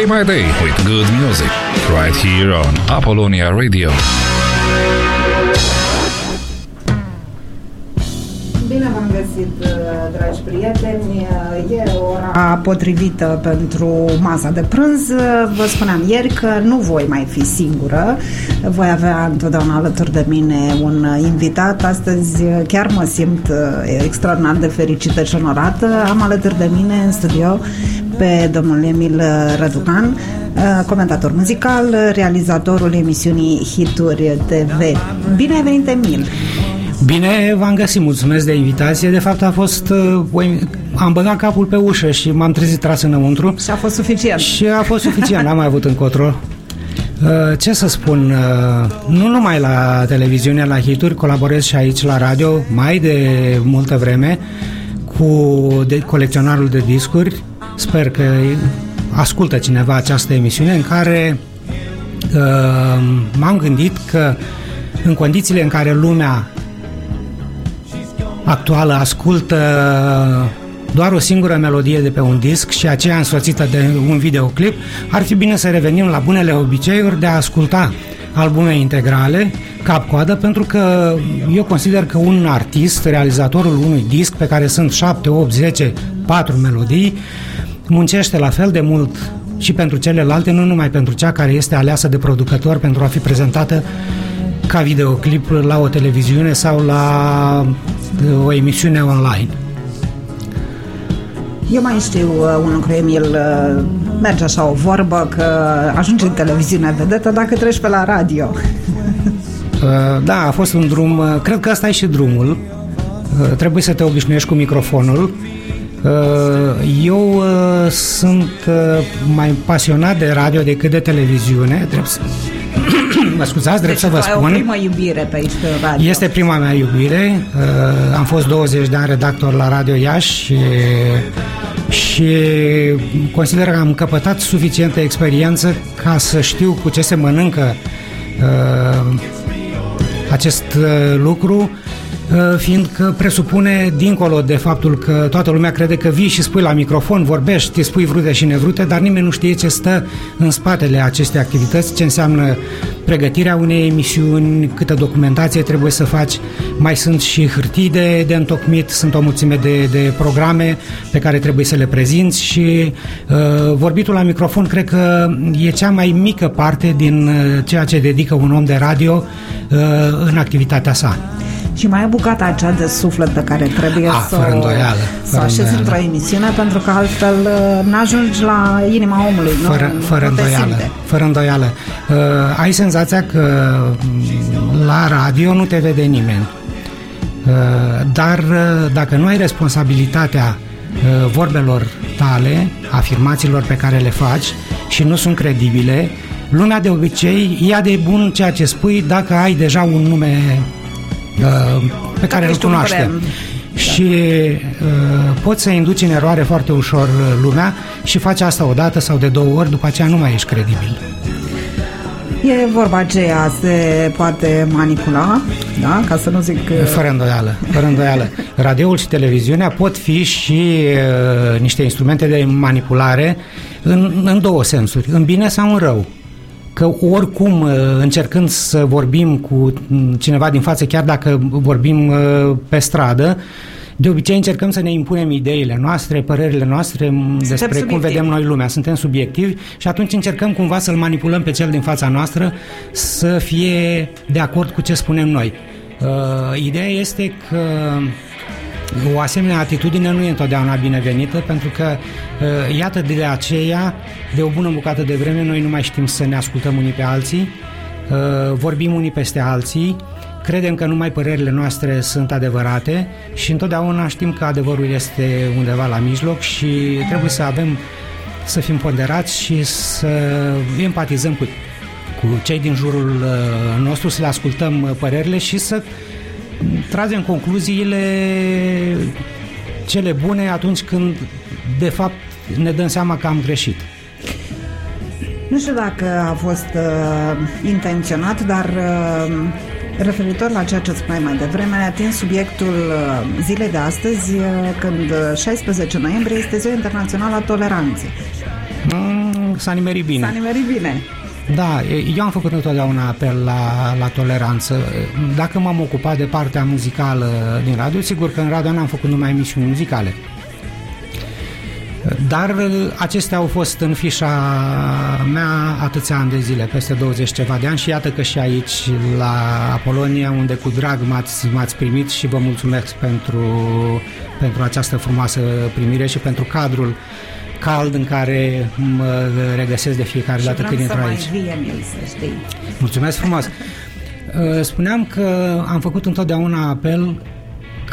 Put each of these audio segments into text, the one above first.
Day by Day with good music right here on Apollonia Radio. Găsit, uh, dragi prieteni. Uh, e ora potrivită pentru masa de prânz. Uh, vă spuneam ieri că nu voi mai fi singură. Voi avea întotdeauna alături de mine un invitat. Astăzi chiar mă simt extraordinar de fericită și onorată. Am alături de mine în studio pe domnul Emil Răducan, comentator muzical, realizatorul emisiunii Hituri TV. Bine ai venit, Emil! Bine, v-am găsit, mulțumesc de invitație. De fapt a fost, uh, am băgat capul pe ușă și m-am trezit tras înăuntru. Și a fost suficient. Și a fost suficient, n-am mai avut încotro. Uh, ce să spun, uh, nu numai la televiziune, la hituri, colaborez și aici la radio, mai de multă vreme, cu de, colecționarul de discuri. Sper că ascultă cineva această emisiune în care uh, m-am gândit că în condițiile în care lumea actuală ascultă doar o singură melodie de pe un disc și aceea însoțită de un videoclip, ar fi bine să revenim la bunele obiceiuri de a asculta albume integrale, cap-coadă, pentru că eu consider că un artist, realizatorul unui disc pe care sunt 7, 8, 10, 4 melodii, muncește la fel de mult și pentru celelalte, nu numai pentru cea care este aleasă de producător pentru a fi prezentată ca videoclip la o televiziune sau la o emisiune online. Eu mai știu uh, un lucru, Emil, uh, merge așa o vorbă că ajungi în televiziune vedetă dacă treci pe la radio. Uh, da, a fost un drum, uh, cred că asta e și drumul. Uh, trebuie să te obișnuiești cu microfonul. Eu sunt mai pasionat de radio decât de televiziune, drept mă scuzați, drept deci să vă spun. o primă iubire pe aici pe radio. Este prima mea iubire. Uh, am fost 20 de ani redactor la Radio Iași și, și consider că am căpătat suficientă experiență ca să știu cu ce se mănâncă uh, acest uh, lucru Uh, fiindcă presupune, dincolo de faptul că toată lumea crede că vii și spui la microfon, vorbești, spui vrute și nevrute, dar nimeni nu știe ce stă în spatele acestei activități, ce înseamnă pregătirea unei emisiuni, câtă documentație trebuie să faci, mai sunt și hârtii de, de întocmit, sunt o mulțime de, de programe pe care trebuie să le prezinți și uh, vorbitul la microfon cred că e cea mai mică parte din uh, ceea ce dedică un om de radio uh, în activitatea sa și mai e bucata aceea de suflet pe care trebuie A, să, fără îndoială, să așezi într-o emisiune, pentru că altfel uh, n-ajungi la inima omului. Fără, nu, fără nu îndoială. Fără îndoială. Uh, ai senzația că mm, la radio nu te vede nimeni. Uh, dar uh, dacă nu ai responsabilitatea uh, vorbelor tale, afirmațiilor pe care le faci și nu sunt credibile, lumea de obicei ia de bun ceea ce spui dacă ai deja un nume Uh, pe care îl cunoaștem. Și uh, poți să induci în eroare foarte ușor uh, lumea și faci asta o dată sau de două ori, după aceea nu mai ești credibil. E vorba aceea, se poate manipula, da? Ca să nu zic... Uh, fără îndoială, fără îndoială. Radioul și televiziunea pot fi și uh, niște instrumente de manipulare în, în două sensuri, în bine sau în rău că oricum uh, încercând să vorbim cu cineva din față, chiar dacă vorbim uh, pe stradă, de obicei încercăm să ne impunem ideile noastre, părerile noastre Suntem despre subiectiv. cum vedem noi lumea. Suntem subiectivi și atunci încercăm cumva să-l manipulăm pe cel din fața noastră să fie de acord cu ce spunem noi. Uh, ideea este că o asemenea atitudine nu e întotdeauna binevenită pentru că, uh, iată, de aceea, de o bună bucată de vreme, noi nu mai știm să ne ascultăm unii pe alții, uh, vorbim unii peste alții, credem că numai părerile noastre sunt adevărate și întotdeauna știm că adevărul este undeva la mijloc și trebuie să avem să fim ponderați și să empatizăm cu, cu cei din jurul uh, nostru, să le ascultăm părerile și să tragem concluziile cele bune atunci când, de fapt, ne dăm seama că am greșit. Nu știu dacă a fost uh, intenționat, dar uh, referitor la ceea ce spuneai mai devreme, a atins subiectul uh, zilei de astăzi, uh, când 16 noiembrie este Ziua Internațională a Toleranței. Mm, s-a nimerit bine. S-a nimerit bine. Da, eu am făcut întotdeauna apel la, la toleranță. Dacă m-am ocupat de partea muzicală din radio, sigur că în radio n-am făcut numai emisiuni muzicale. Dar acestea au fost în fișa mea atâția ani de zile, peste 20 ceva de ani și iată că și aici la Apolonia, unde cu drag m-ați, m-ați primit și vă mulțumesc pentru, pentru această frumoasă primire și pentru cadrul cald în care mă regăsesc de fiecare dată când intru aici. Vie mie, să știi. Mulțumesc frumos! Spuneam că am făcut întotdeauna apel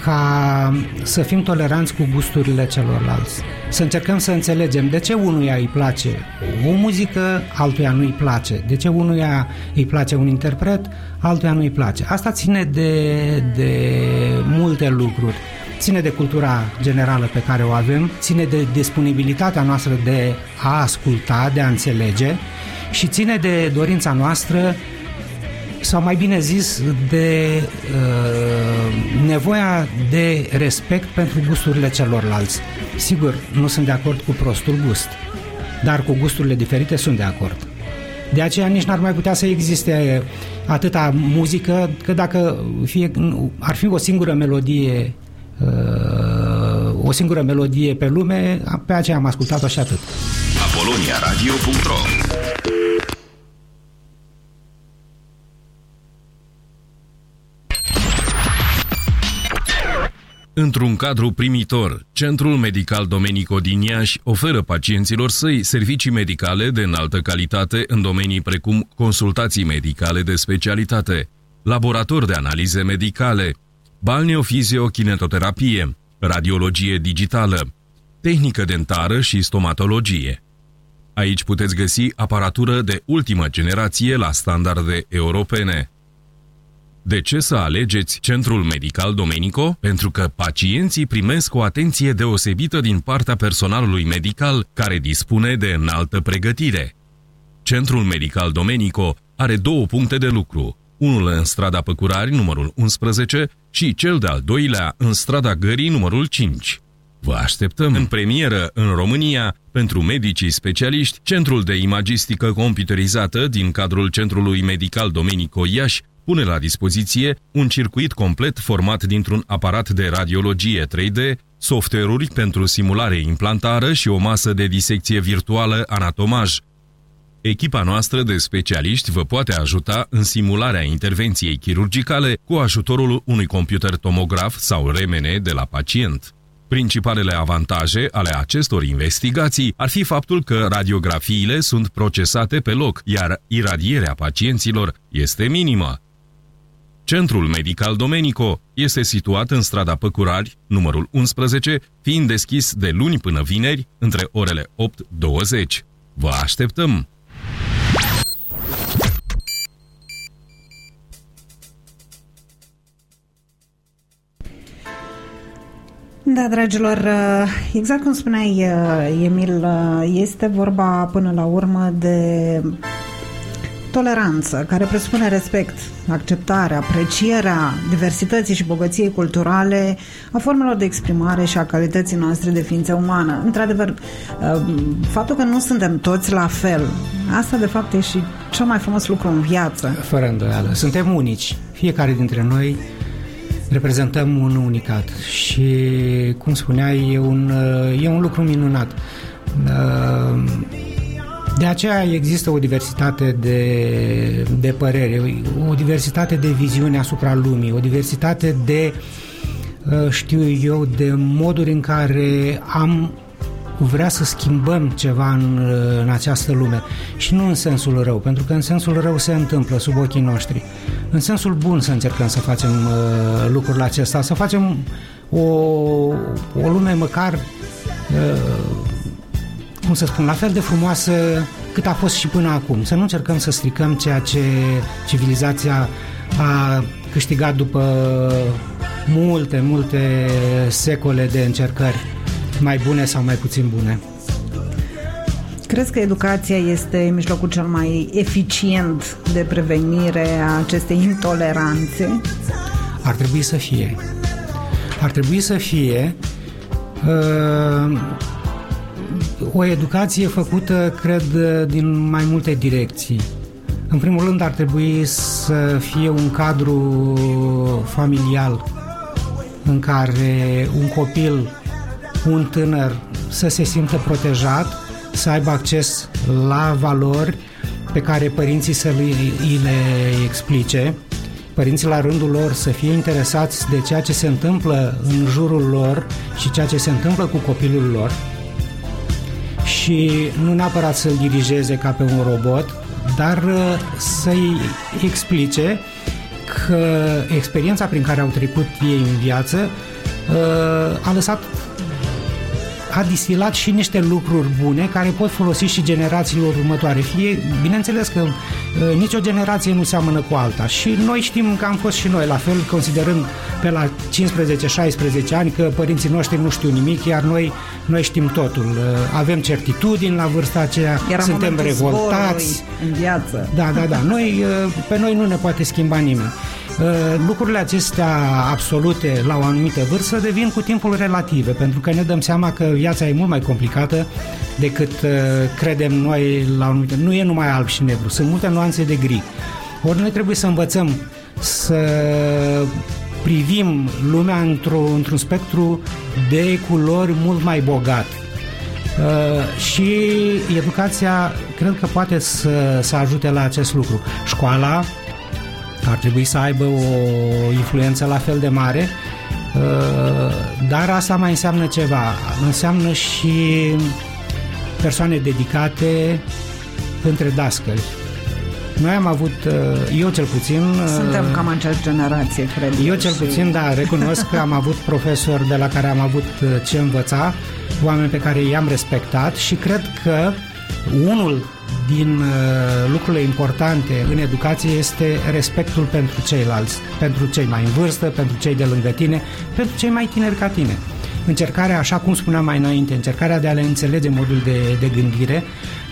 ca să fim toleranți cu gusturile celorlalți. Să încercăm să înțelegem de ce unuia îi place o muzică, altuia nu îi place. De ce unuia îi place un interpret, altuia nu îi place. Asta ține de, de multe lucruri. Ține de cultura generală pe care o avem, ține de disponibilitatea noastră de a asculta, de a înțelege și ține de dorința noastră sau mai bine zis, de uh, nevoia de respect pentru gusturile celorlalți. Sigur, nu sunt de acord cu prostul gust, dar cu gusturile diferite sunt de acord. De aceea nici n-ar mai putea să existe atâta muzică, că dacă fie, ar fi o singură melodie uh, o singură melodie pe lume, pe aceea am ascultat-o și atât. apoloniaradio.ro Într-un cadru primitor, Centrul Medical Domenico din Iași oferă pacienților săi servicii medicale de înaltă calitate în domenii precum consultații medicale de specialitate, laborator de analize medicale, balneofizio-kinetoterapie, radiologie digitală, tehnică dentară și stomatologie. Aici puteți găsi aparatură de ultimă generație la standarde europene – de ce să alegeți Centrul Medical Domenico? Pentru că pacienții primesc o atenție deosebită din partea personalului medical care dispune de înaltă pregătire. Centrul Medical Domenico are două puncte de lucru, unul în strada Păcurari, numărul 11, și cel de-al doilea în strada Gării, numărul 5. Vă așteptăm în premieră în România pentru medicii specialiști, Centrul de Imagistică Computerizată din cadrul Centrului Medical Domenico Iași pune la dispoziție un circuit complet format dintr-un aparat de radiologie 3D, software-uri pentru simulare implantară și o masă de disecție virtuală anatomaj. Echipa noastră de specialiști vă poate ajuta în simularea intervenției chirurgicale cu ajutorul unui computer tomograf sau remene de la pacient. Principalele avantaje ale acestor investigații ar fi faptul că radiografiile sunt procesate pe loc, iar iradierea pacienților este minimă. Centrul Medical Domenico este situat în strada Păcurari, numărul 11, fiind deschis de luni până vineri, între orele 8-20. Vă așteptăm! Da, dragilor, exact cum spuneai, Emil, este vorba până la urmă de toleranță, care presupune respect, acceptare, aprecierea diversității și bogăției culturale, a formelor de exprimare și a calității noastre de ființă umană. Într-adevăr, uh, faptul că nu suntem toți la fel, asta de fapt e și cel mai frumos lucru în viață. Fără îndoială. Suntem unici. Fiecare dintre noi reprezentăm un unicat și, cum spuneai, e un, uh, e un lucru minunat. Uh, de aceea există o diversitate de, de părere, o diversitate de viziune asupra lumii, o diversitate de, uh, știu eu, de moduri în care am vrea să schimbăm ceva în, uh, în această lume și nu în sensul rău, pentru că în sensul rău se întâmplă sub ochii noștri. În sensul bun să încercăm să facem uh, lucrurile acestea, să facem o, o lume măcar uh, cum să spun, la fel de frumoasă cât a fost și până acum. Să nu încercăm să stricăm ceea ce civilizația a câștigat după multe, multe secole de încercări, mai bune sau mai puțin bune. Crezi că educația este mijlocul cel mai eficient de prevenire a acestei intoleranțe? Ar trebui să fie. Ar trebui să fie uh, o educație făcută, cred, din mai multe direcții. În primul rând ar trebui să fie un cadru familial în care un copil, un tânăr să se simtă protejat, să aibă acces la valori pe care părinții să îi le explice, părinții la rândul lor să fie interesați de ceea ce se întâmplă în jurul lor și ceea ce se întâmplă cu copilul lor. Și nu neapărat să-l dirigeze ca pe un robot, dar uh, să-i explice că experiența prin care au trecut ei în viață uh, a lăsat a distilat și niște lucruri bune care pot folosi și generațiilor următoare. Fie, bineînțeles că uh, nicio generație nu seamănă cu alta și noi știm că am fost și noi la fel, considerând pe la 15-16 ani că părinții noștri nu știu nimic, iar noi, noi știm totul. Uh, avem certitudini la vârsta aceea, Era suntem revoltați. în viață. Da, da, da. Noi, uh, pe noi nu ne poate schimba nimeni. Uh, lucrurile acestea absolute la o anumită vârstă devin cu timpul relative, pentru că ne dăm seama că viața e mult mai complicată decât uh, credem noi la o anumită... Nu e numai alb și negru, sunt multe nuanțe de gri. Ori noi trebuie să învățăm să privim lumea într-o, într-un spectru de culori mult mai bogat. Uh, și educația cred că poate să, să ajute la acest lucru. Școala ar trebui să aibă o influență la fel de mare, uh, dar asta mai înseamnă ceva. Înseamnă și persoane dedicate între dascări. Noi am avut, uh, eu cel puțin... Uh, Suntem cam aceeași generație, cred. Eu cel și... puțin, da, recunosc că am avut profesori de la care am avut ce învăța, oameni pe care i-am respectat și cred că unul din uh, lucrurile importante în educație este respectul pentru ceilalți, pentru cei mai în vârstă, pentru cei de lângă tine, pentru cei mai tineri ca tine. Încercarea, așa cum spuneam mai înainte, încercarea de a le înțelege modul de, de gândire,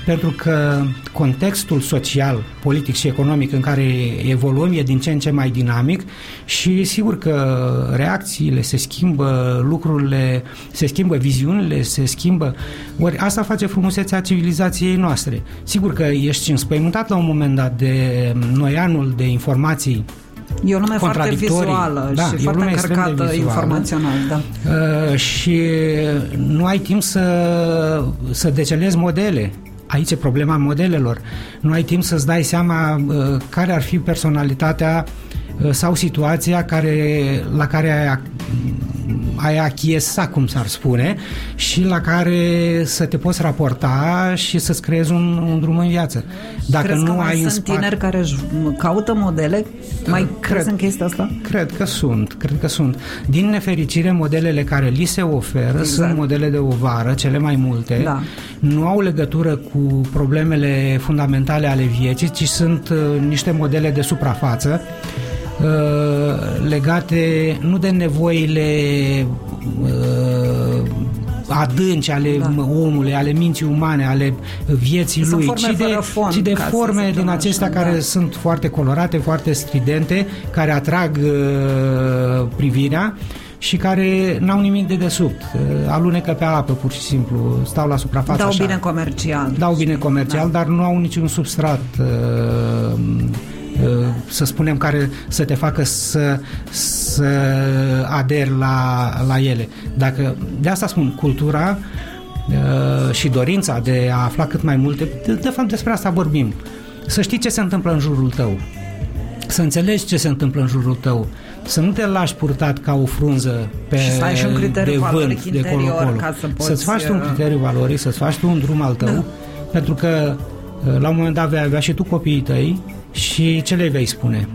pentru că contextul social, politic și economic în care evoluăm e din ce în ce mai dinamic și sigur că reacțiile se schimbă, lucrurile se schimbă, viziunile se schimbă. Ori asta face frumusețea civilizației noastre. Sigur că ești înspăimântat la un moment dat de noianul de informații E o lume foarte vizuală da, și foarte încărcată informațional. Da. Uh, și nu ai timp să, să decelezi modele aici e problema modelelor. Nu ai timp să-ți dai seama uh, care ar fi personalitatea uh, sau situația care, la care ai, ai achiesa, cum s-ar spune, și la care să te poți raporta și să-ți creezi un, un drum în viață. Dacă crezi nu că ai sunt spate... tineri care își caută modele? Mai cred, crezi în chestia asta? Cred că sunt, cred că sunt. Din nefericire, modelele care li se oferă exact. sunt modele de ovară, cele mai multe. Da. Nu au legătură cu problemele fundamentale ale vieții, ci sunt uh, niște modele de suprafață uh, legate nu de nevoile uh, adânci ale da. omului, ale minții umane, ale vieții sunt lui, ci de, fond, ci de forme din acestea așa, care da. sunt foarte colorate, foarte stridente, care atrag uh, privirea și care n-au nimic de desubt. Uh, alunecă pe apă, pur și simplu, stau la suprafață Dau așa. bine comercial. Dau bine comercial, da. dar nu au niciun substrat uh, uh, să spunem, care să te facă să, să aderi la, la ele. Dacă, de asta spun, cultura uh, și dorința de a afla cât mai multe, de, de fapt despre asta vorbim. Să știi ce se întâmplă în jurul tău. Să înțelegi ce se întâmplă în jurul tău să nu te lași purtat ca o frunză pe și să ai și un criteriu de vânt, de colo-colo. Ca să poți... Să-ți faci tu un uh, criteriu valoric, să-ți faci tu un drum al tău, da. pentru că uh, la un moment dat vei avea și tu copiii tăi și ce le vei spune?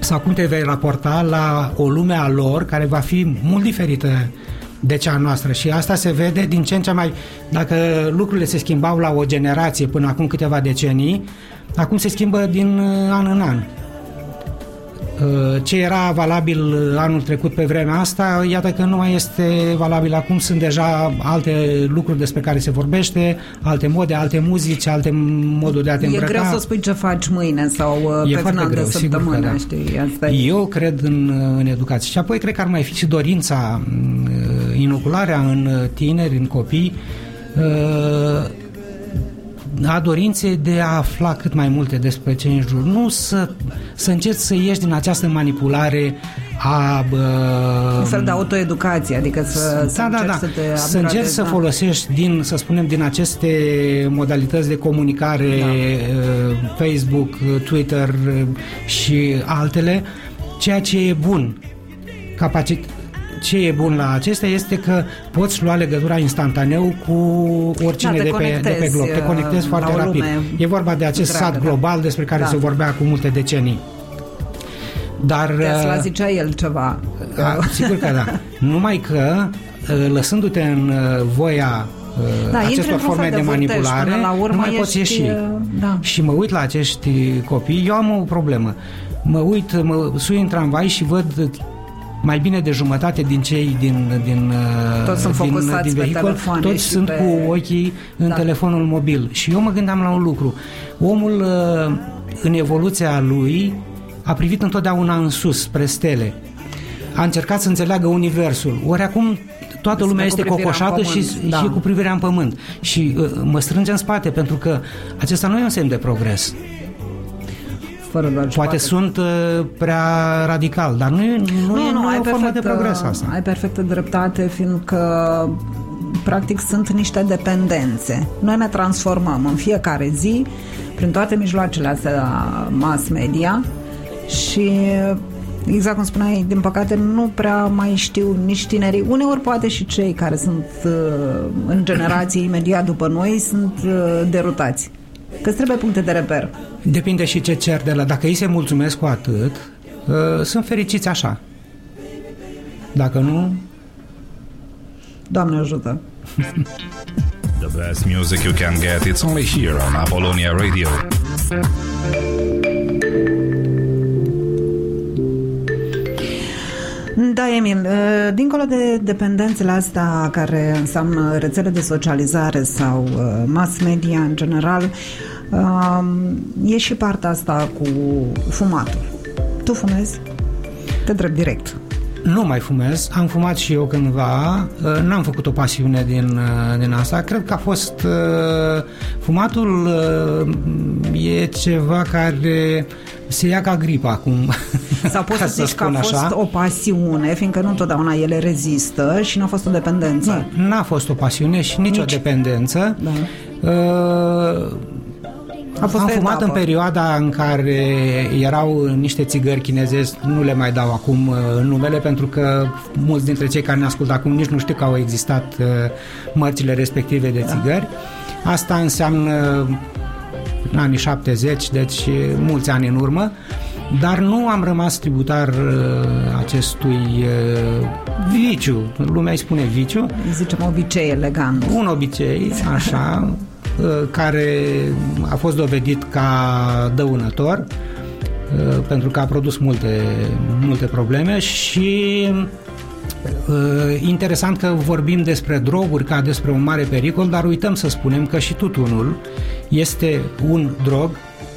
Sau cum te vei raporta la o lume a lor care va fi mult diferită de cea noastră și asta se vede din ce în ce mai dacă lucrurile se schimbau la o generație până acum câteva decenii acum se schimbă din uh, an în an Uh, ce era valabil anul trecut pe vremea asta, iată că nu mai este valabil acum, sunt deja alte lucruri despre care se vorbește, alte mode, alte muzici, alte moduri de a te îmbrăca. E greu să spui ce faci mâine sau uh, e pe final greu, de săptămână, da. știi? Asta e. Eu cred în, în educație și apoi cred că ar mai fi și dorința, uh, inocularea în tineri, în copii, uh, a dorinței de a afla cât mai multe despre ce în jur. Nu să, să încerci să ieși din această manipulare a... Uh, Un fel de autoeducație, adică să, să da, da, da. să te Să încerci să da. folosești din, să spunem, din aceste modalități de comunicare, Da. uh, Facebook, uh, Twitter uh, și altele, ceea ce e bun. Capacit- ce e bun la acestea este că poți lua legătura instantaneu cu oricine Da, te de, pe, de pe conectezi, glob. Te uh, conectezi la foarte o rapid. lume E vorba de acest întreagă, sat da. global despre care Da. se vorbea cu multe decenii. Dar Tesla uh, zicea el ceva. da, sigur că da. Numai că uh, lăsându-te în uh, voia uh, Da, intri acestor într-un forme fel de de vârtej, manipulare, până la urmă nu mai poți ești, ieși. uh, da. Și mă uit la acești copii, eu am o problemă. Mă uit, mă sui în tramvai și văd mai bine de jumătate din cei din, din, uh, Toți sunt din, focusați din pe vehicul, telefoane toți și sunt pe- cu ochii în Da. telefonul mobil. Și eu mă gândeam la un lucru. Omul uh, în evoluția lui a privit întotdeauna în sus, spre stele. A încercat să înțeleagă universul. Ori acum toată Spre lumea cu este privirea în cocoșată și, pământ, da. și cu privirea în pământ. Și uh, mă strânge în spate pentru că acesta nu e un semn de progres. Fără doar și Poate sunt uh, prea radical, dar nu e, nu, e, nu e o formă de progres asta. Ai perfectă dreptate, fiindcă practic sunt niște dependențe. Noi ne transformăm în fiecare zi prin toate mijloacele astea mass media și exact cum spuneai, din păcate nu prea mai știu nici tinerii, uneori poate și cei care sunt uh, în generație imediat după noi sunt uh, derutați. Că trebuie puncte de reper. Depinde și ce cer de la... Dacă îi se mulțumesc cu atât, uh, sunt fericiți așa. Dacă nu, Doamne ajută! The best music you can get, it's only here on Apollonia Radio. Da, Emil, uh, dincolo de dependențele astea care înseamnă rețele de socializare sau uh, mass media în general, um, e și partea asta cu fumatul. Tu fumezi? Te întreb direct. nu mai fumez. Am fumat și eu cândva. uh, N-am făcut o pasiune din, uh, din asta. Cred că a fost... uh, Fumatul uh, e ceva care se ia ca gripă acum. Sau poți ca să zici că a spun fost așa. o pasiune, fiindcă nu întotdeauna ele rezistă și nu a fost o dependență. Nu, n-a fost o pasiune și nici, Nici. o dependență. Da. Uh, A fost am o fumat etapă. în perioada în care erau niște țigări chinezesc, nu le mai dau acum uh, numele pentru că mulți dintre cei care ne ascultă acum nici nu știu că au existat uh, mărcile respective de țigări. Asta înseamnă în anii 70, deci uh, mulți ani în urmă, dar nu am rămas tributar uh, acestui uh, viciu, lumea îi spune viciu, Îi zicem obicei elegant. un obicei, așa, uh, care a fost dovedit ca dăunător uh, pentru că a produs multe, multe probleme și uh, interesant că vorbim despre droguri ca despre un mare pericol, dar uităm să spunem că și tutunul este un drog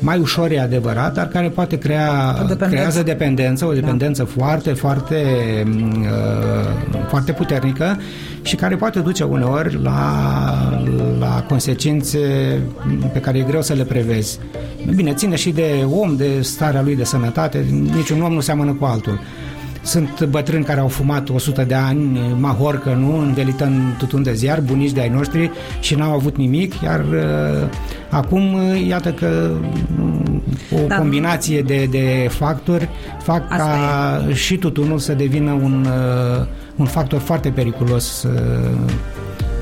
mai ușor e adevărat, dar care poate crea, dependență. creează dependență, o dependență foarte, foarte, uh, foarte puternică și care poate duce uneori la, la consecințe pe care e greu să le prevezi. Bine, ține și de om, de starea lui de sănătate, niciun om nu seamănă cu altul. Sunt bătrâni care au fumat 100 de ani, mahorcă, nu, învelită în tutun de ziar, bunici de ai noștri și n-au avut nimic, iar uh, acum, uh, iată că uh, o Da. combinație de, de factori fac Asta ca și tutunul să devină un, uh, un factor foarte periculos uh,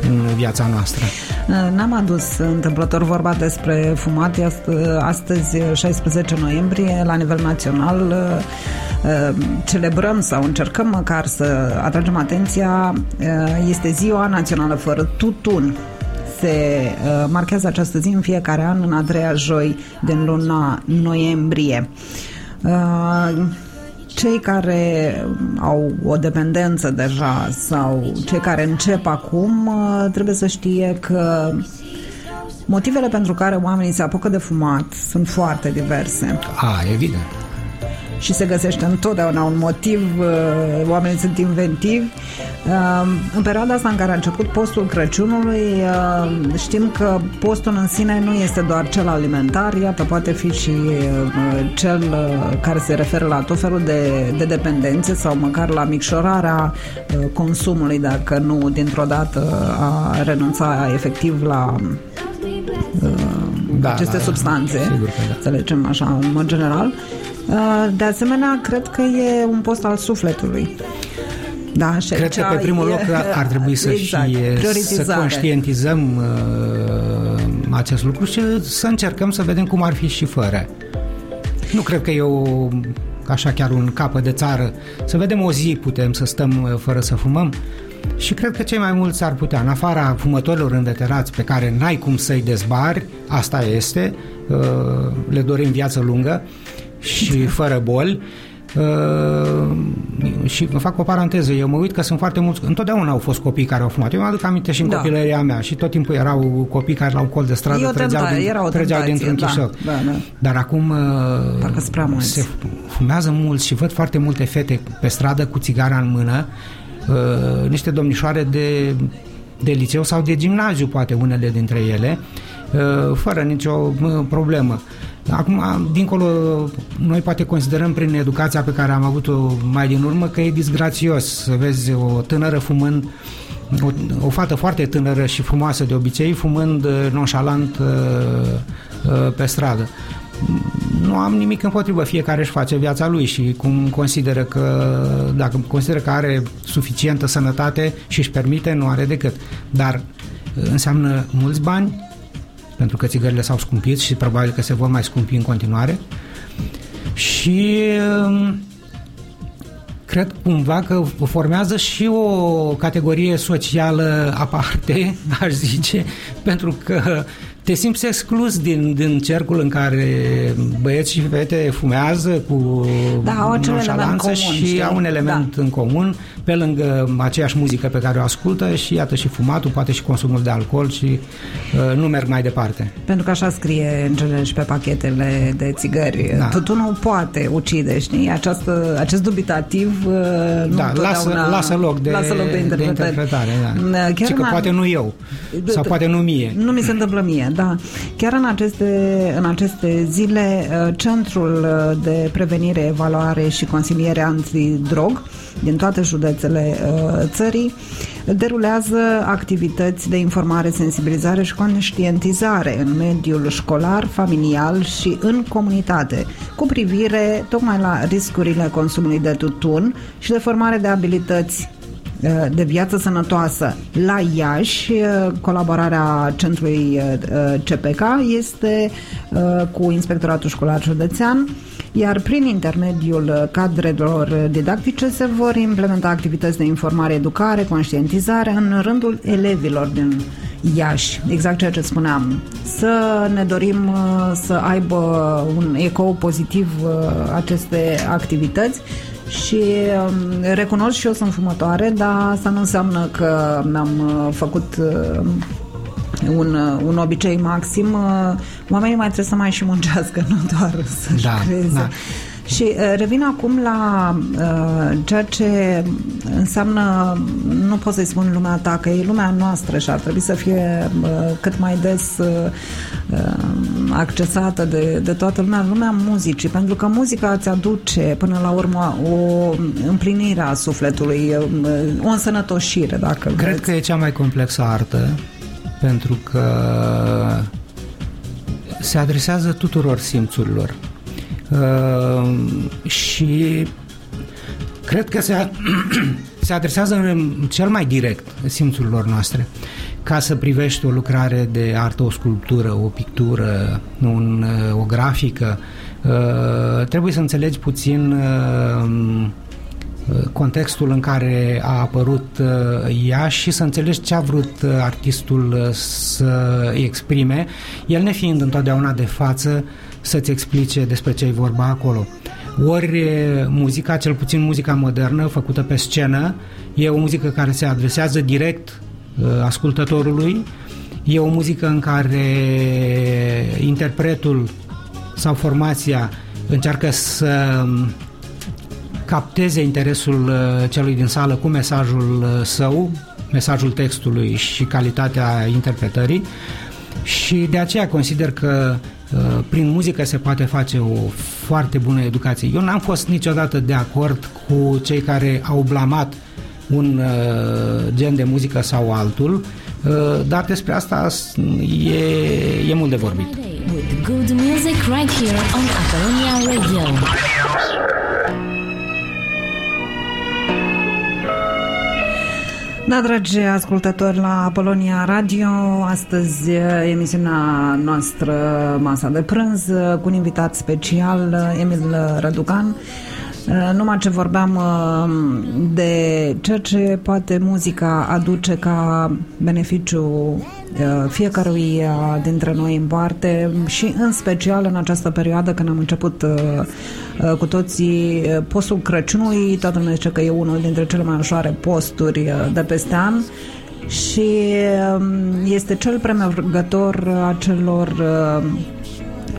în viața noastră. N-am adus întâmplător vorba despre fumat. Ast- Astăzi, 16 noiembrie, la nivel național, uh, celebrăm sau încercăm măcar să atragem atenția. uh, Este ziua națională fără tutun. Se uh, marchează această zi în fiecare an, în a treia joi din luna noiembrie. Uh, cei care au o dependență deja sau cei care încep acum uh, trebuie să știe că motivele pentru care oamenii se apucă de fumat sunt foarte diverse. A, evident. Și se găsește întotdeauna un motiv, uh, oamenii sunt inventivi. Uh, în perioada asta în care a început postul Crăciunului, uh, știm că postul în sine nu este doar cel alimentar, iată, poate fi și cel care se referă la tot felul de, de dependențe sau măcar la micșorarea consumului, dacă nu dintr-o dată a renunța efectiv la da, aceste da, substanțe, sigur că da. să le zicem așa, în mod general. Uh, de asemenea, cred că e un post al sufletului. Da, și Cred că pe primul e, loc ar trebui să, exact, și, să conștientizăm uh, acest lucru și să încercăm să vedem cum ar fi și fără. Nu cred că e o, așa chiar un capăt de țară. Să vedem o zi putem să stăm uh, fără să fumăm și cred că cei mai mulți ar putea, în afara fumătorilor înveterați pe care n-ai cum să-i dezbari, asta este, uh, le dorim viață lungă, și fără boli. Uh, și fac o paranteză, eu mă uit că sunt foarte mulți, întotdeauna au fost copii care au fumat. Eu mă aduc aminte și în da. copilăria mea și tot timpul erau copii care la un colț de stradă Eu trăgeau, din, era trăgeau dintr-un da, chișoc. Da, da. Dar acum uh, se fumează mult și văd foarte multe fete pe stradă cu țigara în mână, uh, niște domnișoare de, de liceu sau de gimnaziu, poate unele dintre ele, uh, fără nicio uh, problemă. Acum, dincolo, noi poate considerăm prin educația pe care am avut-o mai din urmă că e disgrațios să vezi o tânără fumând o, o fată foarte tânără și frumoasă de obicei, fumând uh, nonșalant uh, uh, pe stradă. Nu am nimic împotrivă, fiecare își face viața lui și cum consideră că, dacă consideră că are suficientă sănătate și își permite, nu are decât. Dar uh, înseamnă mulți bani, pentru că țigările s-au scumpit și probabil că se vor mai scumpi în continuare. Și um, cred cumva că formează și o categorie socială aparte, aș zice, pentru că te simți exclus din, din cercul în care băieți și fete fumează cu da, au comun, și știi? au un element da. în comun pe lângă aceeași muzică pe care o ascultă și iată și fumatul, poate și consumul de alcool și uh, nu merg mai departe. Pentru că așa scrie în general și pe pachetele de țigări. Da. Tutunul poate ucide, știi? Această, acest dubitativ uh, nu da, lasă, lasă loc de, lasă loc de interpretare. De interpretare da. Chiar că poate nu eu sau poate nu mie. Nu mi se întâmplă mie, da. Chiar în aceste, în aceste zile, uh, Centrul de Prevenire, Evaluare și Consiliere Antidrog din toate județele uh, țării derulează activități de informare, sensibilizare și conștientizare în mediul școlar, familial și în comunitate, cu privire tocmai la riscurile consumului de tutun și de formare de abilități Uh, de viață sănătoasă. La Iași, uh, colaborarea centrului uh, CPK este cu Inspectoratul Școlar Județean, iar prin intermediul cadrelor didactice se vor implementa activități de informare, educare, conștientizare în rândul elevilor din Iași, exact ceea ce spuneam. Să ne dorim să aibă un ecou pozitiv aceste activități și um, recunosc și eu sunt fumătoare, dar asta nu înseamnă că mi-am uh, făcut uh, un, uh, un obicei maxim. Oamenii mai trebuie să mai și muncească, nu doar să-și da, creeze. Da. Și uh, revin acum la uh, ceea ce înseamnă, nu pot să-i spun lumea ta, că e lumea noastră și ar trebui să fie uh, cât mai des uh, uh, accesată de, de toată lumea, lumea muzicii, pentru că muzica îți aduce până la urmă o împlinire a sufletului, uh, o însănătoșire, dacă Cred vreți. că e cea mai complexă artă, pentru că se adresează tuturor simțurilor Uh, și cred că se, se adresează în cel mai direct simțurilor noastre. Ca să privești o lucrare de artă, o sculptură, o pictură, un, uh, o grafică, uh, trebuie să înțelegi puțin uh, contextul în care a apărut ea și să înțelegi ce a vrut artistul să exprime, el nefiind întotdeauna de față să-ți explice despre ce e vorba acolo. Ori muzica, cel puțin muzica modernă, făcută pe scenă, e o muzică care se adresează direct ascultătorului, e o muzică în care interpretul sau formația încearcă să capteze interesul uh, celui din sală cu mesajul uh, său, mesajul textului și calitatea interpretării și de aceea consider că uh, prin muzică se poate face o foarte bună educație. Eu n-am fost niciodată de acord cu cei care au blamat un uh, gen de muzică sau altul, uh, dar despre asta e, e mult de vorbit. Good music right here on Apollonia Radio. Da, dragi ascultători la Polonia Radio, astăzi emisiunea noastră Masa de Prânz cu un invitat special, Emil Răducan. Numai ce vorbeam de ceea ce poate muzica aduce ca beneficiu Uh, fiecărui uh, dintre noi în parte și în special în această perioadă când am început uh, cu toții postul Crăciunului, toată lumea zice că e unul dintre cele mai ușoare posturi de peste an și um, este cel premergător acelor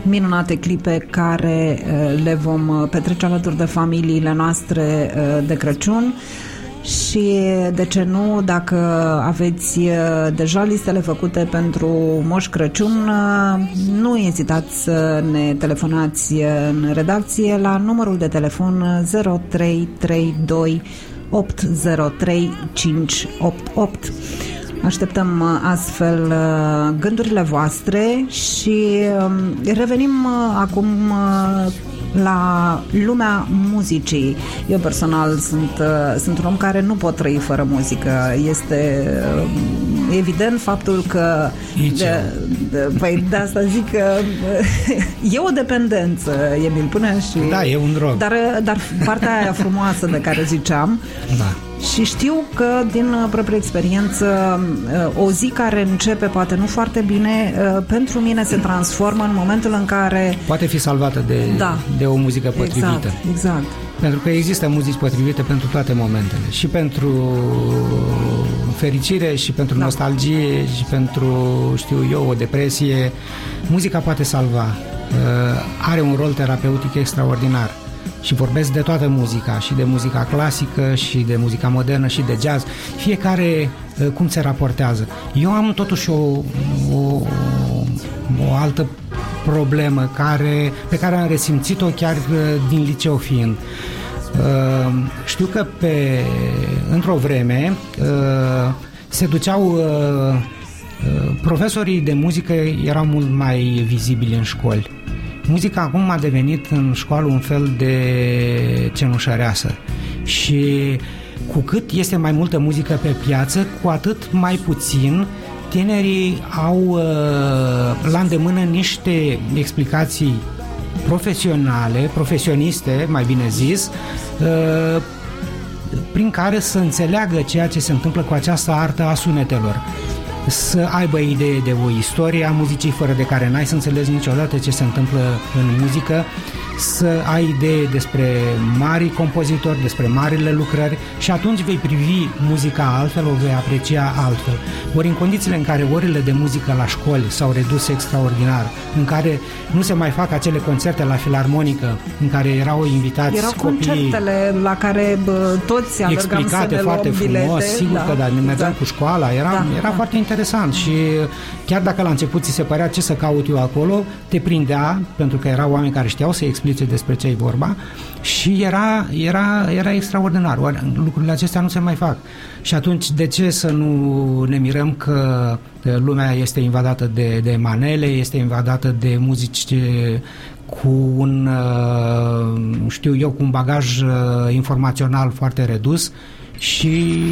minunate clipe care le vom petrece alături de familiile noastre de Crăciun și de ce nu, dacă aveți uh, deja listele făcute pentru Moș Crăciun, uh, nu ezitați să ne telefonați în redacție la numărul de telefon 0332 803588. Așteptăm uh, astfel gândurile voastre și um, revenim acum la lumea muzicii. Eu personal sunt, uh, sunt un om care nu pot trăi fără muzică. Este uh, evident faptul că de, de, păi de asta zic că e o dependență, Emil, pune și... Da, e un drog. Dar, dar partea aia frumoasă de care ziceam da și știu că din uh, proprie experiență uh, o zi care începe poate nu foarte bine, uh, pentru mine se transformă în momentul în care... Poate fi salvată de, da. de o muzică potrivită. Exact, exact. Pentru că există muzici potrivite pentru toate momentele. Și pentru fericire, și pentru da. nostalgie, și pentru, știu eu, o depresie. Muzica poate salva. Are un rol terapeutic extraordinar și vorbesc de toată muzica, și de muzica clasică, și de muzica modernă, și de jazz, fiecare uh, cum se raportează. Eu am totuși o, o, o altă problemă care, pe care am resimțit-o chiar uh, din liceu fiind. Uh, știu că pe, într-o vreme se duceau profesorii de muzică erau mult mai vizibili în școli Muzica acum a devenit în școală un fel de cenușăreasă. Și cu cât este mai multă muzică pe piață, cu atât mai puțin tinerii au uh, la îndemână niște explicații profesionale, profesioniste, mai bine zis, uh, prin care să înțeleagă ceea ce se întâmplă cu această artă a sunetelor să aibă idee de o istorie a muzicii fără de care n-ai să înțelegi niciodată ce se întâmplă în muzică să ai idee despre mari compozitori, despre marile lucrări și atunci vei privi muzica altfel, o vei aprecia altfel. Ori în condițiile în care orele de muzică la școli s-au redus extraordinar, în care nu se mai fac acele concerte la filarmonică, în care erau invitați Erau copiii... concertele la care bă, toți alergam explicate să foarte bilete, frumos, sigur da, că da, ne mergeam exact. cu școala, era, da, era da. foarte interesant și chiar dacă la început ți se părea ce să caut eu acolo, te prindea, pentru că erau oameni care știau să explice despre ce e vorba și era, era, era extraordinar. Oare, lucrurile acestea nu se mai fac. Și atunci, de ce să nu ne mirăm că lumea este invadată de, de manele, este invadată de muzici cu un, știu eu, cu un bagaj informațional foarte redus și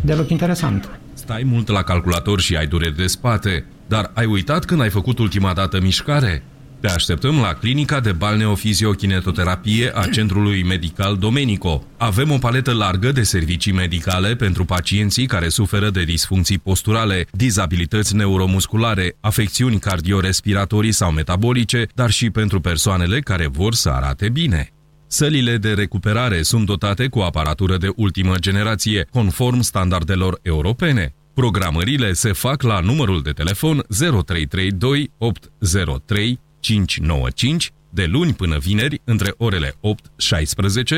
deloc interesant. Stai mult la calculator și ai dureri de spate, dar ai uitat când ai făcut ultima dată mișcare? Te așteptăm la clinica de balneofiziokinetoterapie a Centrului Medical Domenico. Avem o paletă largă de servicii medicale pentru pacienții care suferă de disfuncții posturale, dizabilități neuromusculare, afecțiuni cardiorespiratorii sau metabolice, dar și pentru persoanele care vor să arate bine. Sălile de recuperare sunt dotate cu aparatură de ultimă generație, conform standardelor europene. Programările se fac la numărul de telefon 0332 803 595 de luni până vineri între orele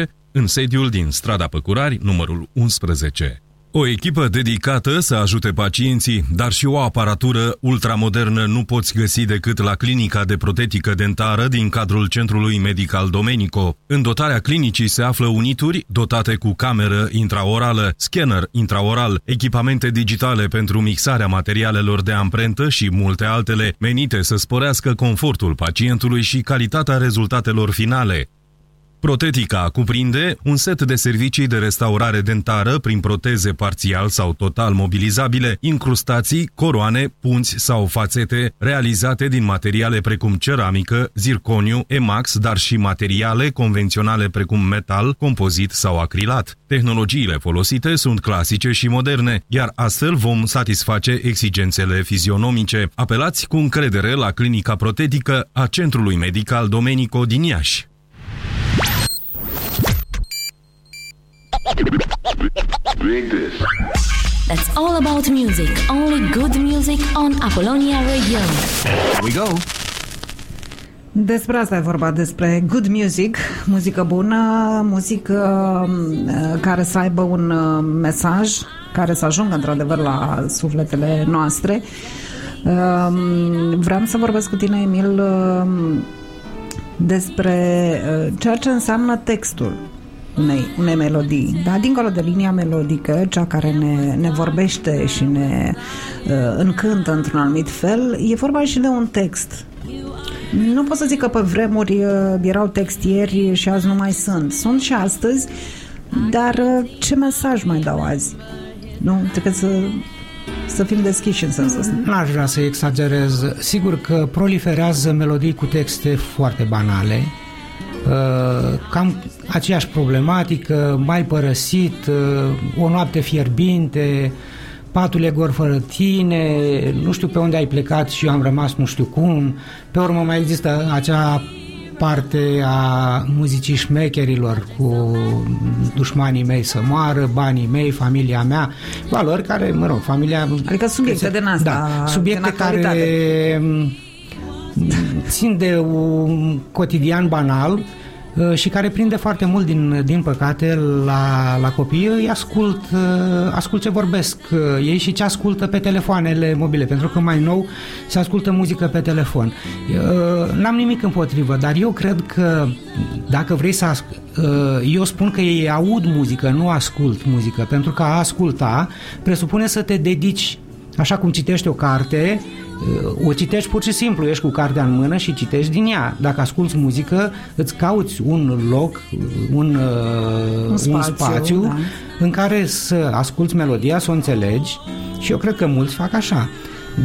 8-16 în sediul din strada Păcurari, numărul 11. O echipă dedicată să ajute pacienții, dar și o aparatură ultramodernă nu poți găsi decât la clinica de protetică dentară din cadrul Centrului Medical Domenico. În dotarea clinicii se află unituri dotate cu cameră intraorală, scanner intraoral, echipamente digitale pentru mixarea materialelor de amprentă și multe altele menite să sporească confortul pacientului și calitatea rezultatelor finale. Protetica cuprinde un set de servicii de restaurare dentară prin proteze parțial sau total mobilizabile, incrustații, coroane, punți sau fațete realizate din materiale precum ceramică, zirconiu, emax, dar și materiale convenționale precum metal, compozit sau acrilat. Tehnologiile folosite sunt clasice și moderne, iar astfel vom satisface exigențele fizionomice. Apelați cu încredere la clinica protetică a Centrului Medical Domenico din Iași. That's all about music. Only good music on Apollonia Radio. Here we go. Despre asta e vorba, despre good music, muzică bună, muzică uh, care să aibă un uh, mesaj, care să ajungă într-adevăr la sufletele noastre. Um, vreau să vorbesc cu tine, Emil, um, despre uh, ceea ce înseamnă textul unei, unei melodii. Da? Dincolo de linia melodică, cea care ne, ne vorbește și ne uh, încântă într-un anumit fel, e vorba și de un text. Nu pot să zic că pe vremuri uh, erau textieri și azi nu mai sunt. Sunt și astăzi, dar uh, ce mesaj mai dau azi? Nu? Trebuie să să fim deschiși în sensul ăsta. N-aș vrea să exagerez. Sigur că proliferează melodii cu texte foarte banale, uh, cam aceeași problematică, mai părăsit, uh, o noapte fierbinte, patul e gor fără tine, nu știu pe unde ai plecat și eu am rămas nu știu cum. Pe urmă mai există acea parte a muzicii șmecherilor cu dușmanii mei să moară, banii mei, familia mea, valori care, mă rog, familia... Adică subiecte din asta. Da, subiecte care mm, țin de un cotidian banal, Uh, și care prinde foarte mult, din, din păcate, la, la copii. Îi ascult, uh, ascult ce vorbesc uh, ei și ce ascultă pe telefoanele mobile, pentru că mai nou se ascultă muzică pe telefon. N-am nimic împotrivă, dar eu cred că dacă vrei să ascult, eu spun că ei aud muzică, nu ascult muzică, pentru că a asculta presupune să te dedici Așa cum citești o carte, uh, o citești pur și simplu, ești cu cartea în mână și citești din ea. Dacă asculți muzică, îți cauți un loc, un, uh, un spațiu, un spațiu da. în care să asculți melodia, să o înțelegi și eu cred că mulți fac așa.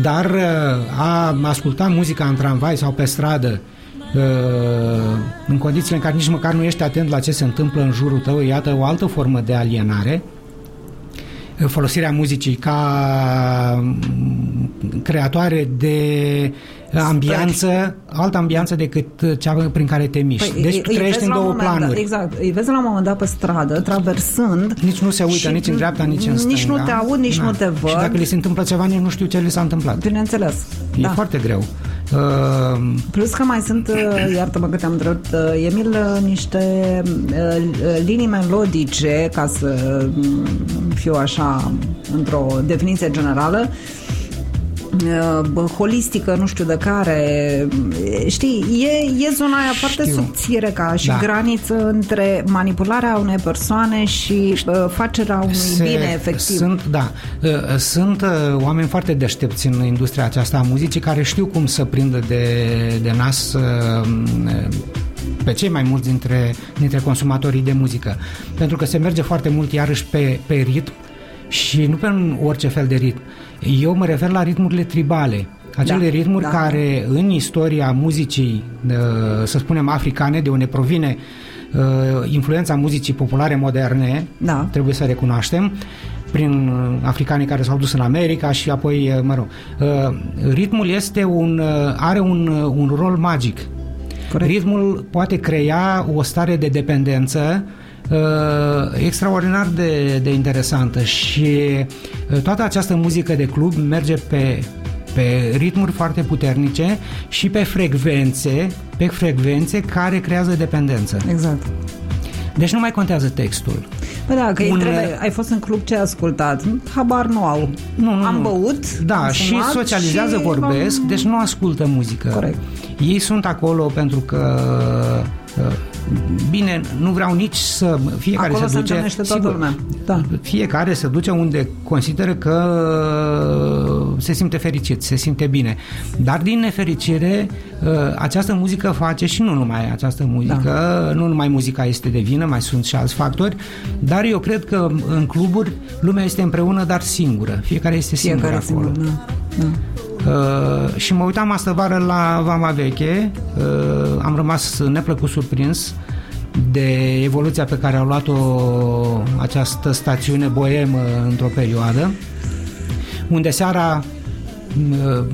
Dar uh, a asculta muzica în tramvai sau pe stradă în condițiile în care nici măcar nu ești atent la ce se întâmplă în jurul tău, iată o altă formă de alienare folosirea muzicii ca mm, creatoare de ambianță, altă ambianță decât cea prin care te miști. Păi, deci tu trăiești în două planuri. Dat, exact. Îi vezi la un moment dat pe stradă, traversând. Nici nu se uită, nici în dreapta, nici în stânga. Nici nu te aud, nici da. nu te văd. Și dacă li se întâmplă ceva, nici nu știu ce li s-a întâmplat. Bineînțeles. E da. foarte greu. Uh, Plus că mai sunt, uh, iartă-mă că te-am întrebat, uh, Emil, uh, niște linii melodice, ca să mm, fiu așa într-o definiție generală, holistică, nu știu de care, știi, e, e zona aia foarte știu. subțire ca și da. graniță între manipularea unei persoane și uh, facerea unui Se, bine efectiv. Sunt, da, uh, sunt uh, oameni foarte deștepți în industria aceasta a muzicii care știu cum să prindă de, de nas uh, pe cei mai mulți dintre, dintre consumatorii de muzică. Pentru că se merge foarte mult iarăși pe, pe ritm și nu pe orice fel de ritm. Eu mă refer la ritmurile tribale, acele da, ritmuri da. care în istoria muzicii, uh, să spunem, africane, de unde provine uh, influența muzicii populare moderne, da. trebuie să recunoaștem, prin africanii care s-au dus în America și apoi, uh, mă rog, ritmul este un, are un, un rol magic. Corect. Ritmul poate crea o stare de dependență uh, extraordinar de, de interesantă și uh, toată această muzică de club merge pe pe ritmuri foarte puternice și pe frecvențe, pe frecvențe care creează dependență. Exact. Deci nu mai contează textul. Păi da, că Un- un... trebuie, ai fost în club ce ai ascultat? Habar nu au. Nu, nu, Am nu. băut, Da, am și fumat socializează, și vorbesc, am- deci nu ascultă muzică. Corect. Ei sunt acolo pentru că uh, bine, nu vreau nici să fiecare Acolo se se duce întâlnește toată lumea. Da. Fiecare se duce unde consideră că se simte fericit, se simte bine. Dar din nefericire, uh, această muzică face și nu numai această muzică, da. nu numai muzica este de vină, mai sunt și alți factori, dar eu cred că în cluburi lumea este împreună, dar singură. Fiecare este singur Fiecare acolo. singur, da. da. Uh, și mă uitam astă vară la Vama Veche, uh, am rămas neplăcut surprins de evoluția pe care a luat-o această stațiune boemă într-o perioadă, unde seara uh,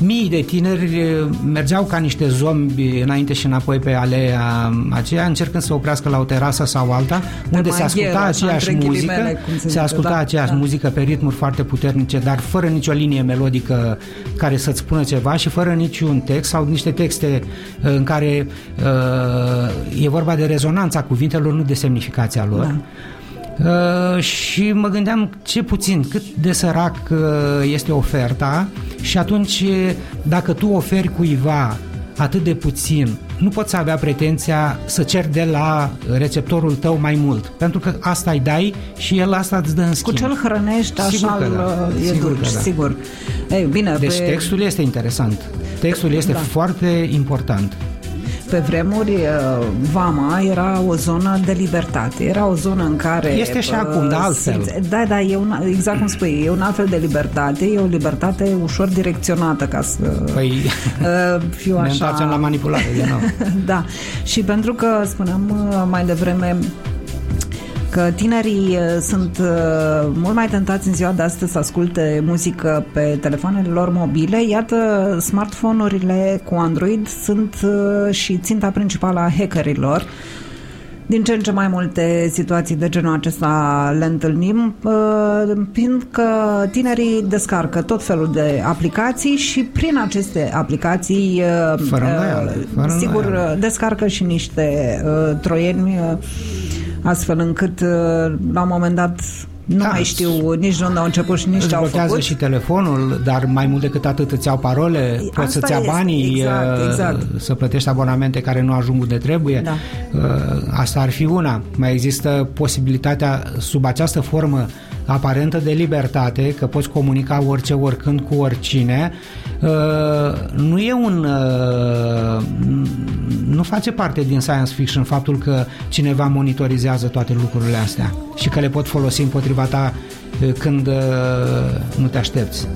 mii de tineri uh, mergeau ca niște zombi înainte și înapoi pe aleea aceea, încercând să oprească la o terasă sau alta, unde se maghier, asculta așa, aceeași între muzică, ghilimele, cum se se zice, asculta da, aceeași da. muzică pe ritmuri foarte puternice, dar fără nicio linie melodică care să-ți spună ceva și fără niciun text sau niște texte uh, în care uh, e vorba de rezonanța cuvintelor, nu de semnificația lor. Da. Uh, și mă gândeam ce puțin, cât de sărac uh, este oferta și atunci uh, dacă tu oferi cuiva atât de puțin, nu poți avea pretenția să ceri de la receptorul tău mai mult, pentru că asta îi dai și el asta îți dă în Cu schimb. ce îl hrănești, Sigur așa că da. îl- e Sigur dulci, că da. sigur. Ei, bine, Deci pe, textul este interesant. Textul este Da. foarte important. Pe vremuri uh, Vama era o zonă de libertate. Era o zonă în care... Este și uh, acum, dar altfel. simți- Da, da, e un, exact cum spui, e un alt fel de libertate, e o libertate ușor direcționată, ca să Păi uh, fiu ne așa... întoarcem la manipulare din nou. da, și pentru că spuneam uh, mai devreme că tinerii uh, sunt uh, mult mai tentați în ziua de astăzi să asculte muzică pe telefoanele lor mobile, iată, smartphone-urile cu Android sunt uh, și ținta principală a hackerilor. Din ce în ce mai multe situații de genul acesta le întâlnim, uh, fiindcă tinerii descarcă tot felul de aplicații și prin aceste aplicații uh, Fără îndoială, uh, fără sigur îndoială. uh, descarcă și niște uh, troieni uh, astfel încât uh, la un moment dat nu Da, mai știu nici de unde au început și nici Îți ce au blochează făcut. și telefonul, dar mai mult decât atât îți iau parole, Asta poți să-ți ia este, banii, exact, uh, exact. să plătești abonamente care nu ajung unde trebuie. Da. Uh, Asta ar fi una. Mai există posibilitatea sub această formă aparentă de libertate, că poți comunica orice, oricând, cu oricine, uh, nu e un... uh, nu face parte din science fiction faptul că cineva monitorizează toate lucrurile astea și că le pot folosi împotriva ta uh, când uh, nu te aștepți.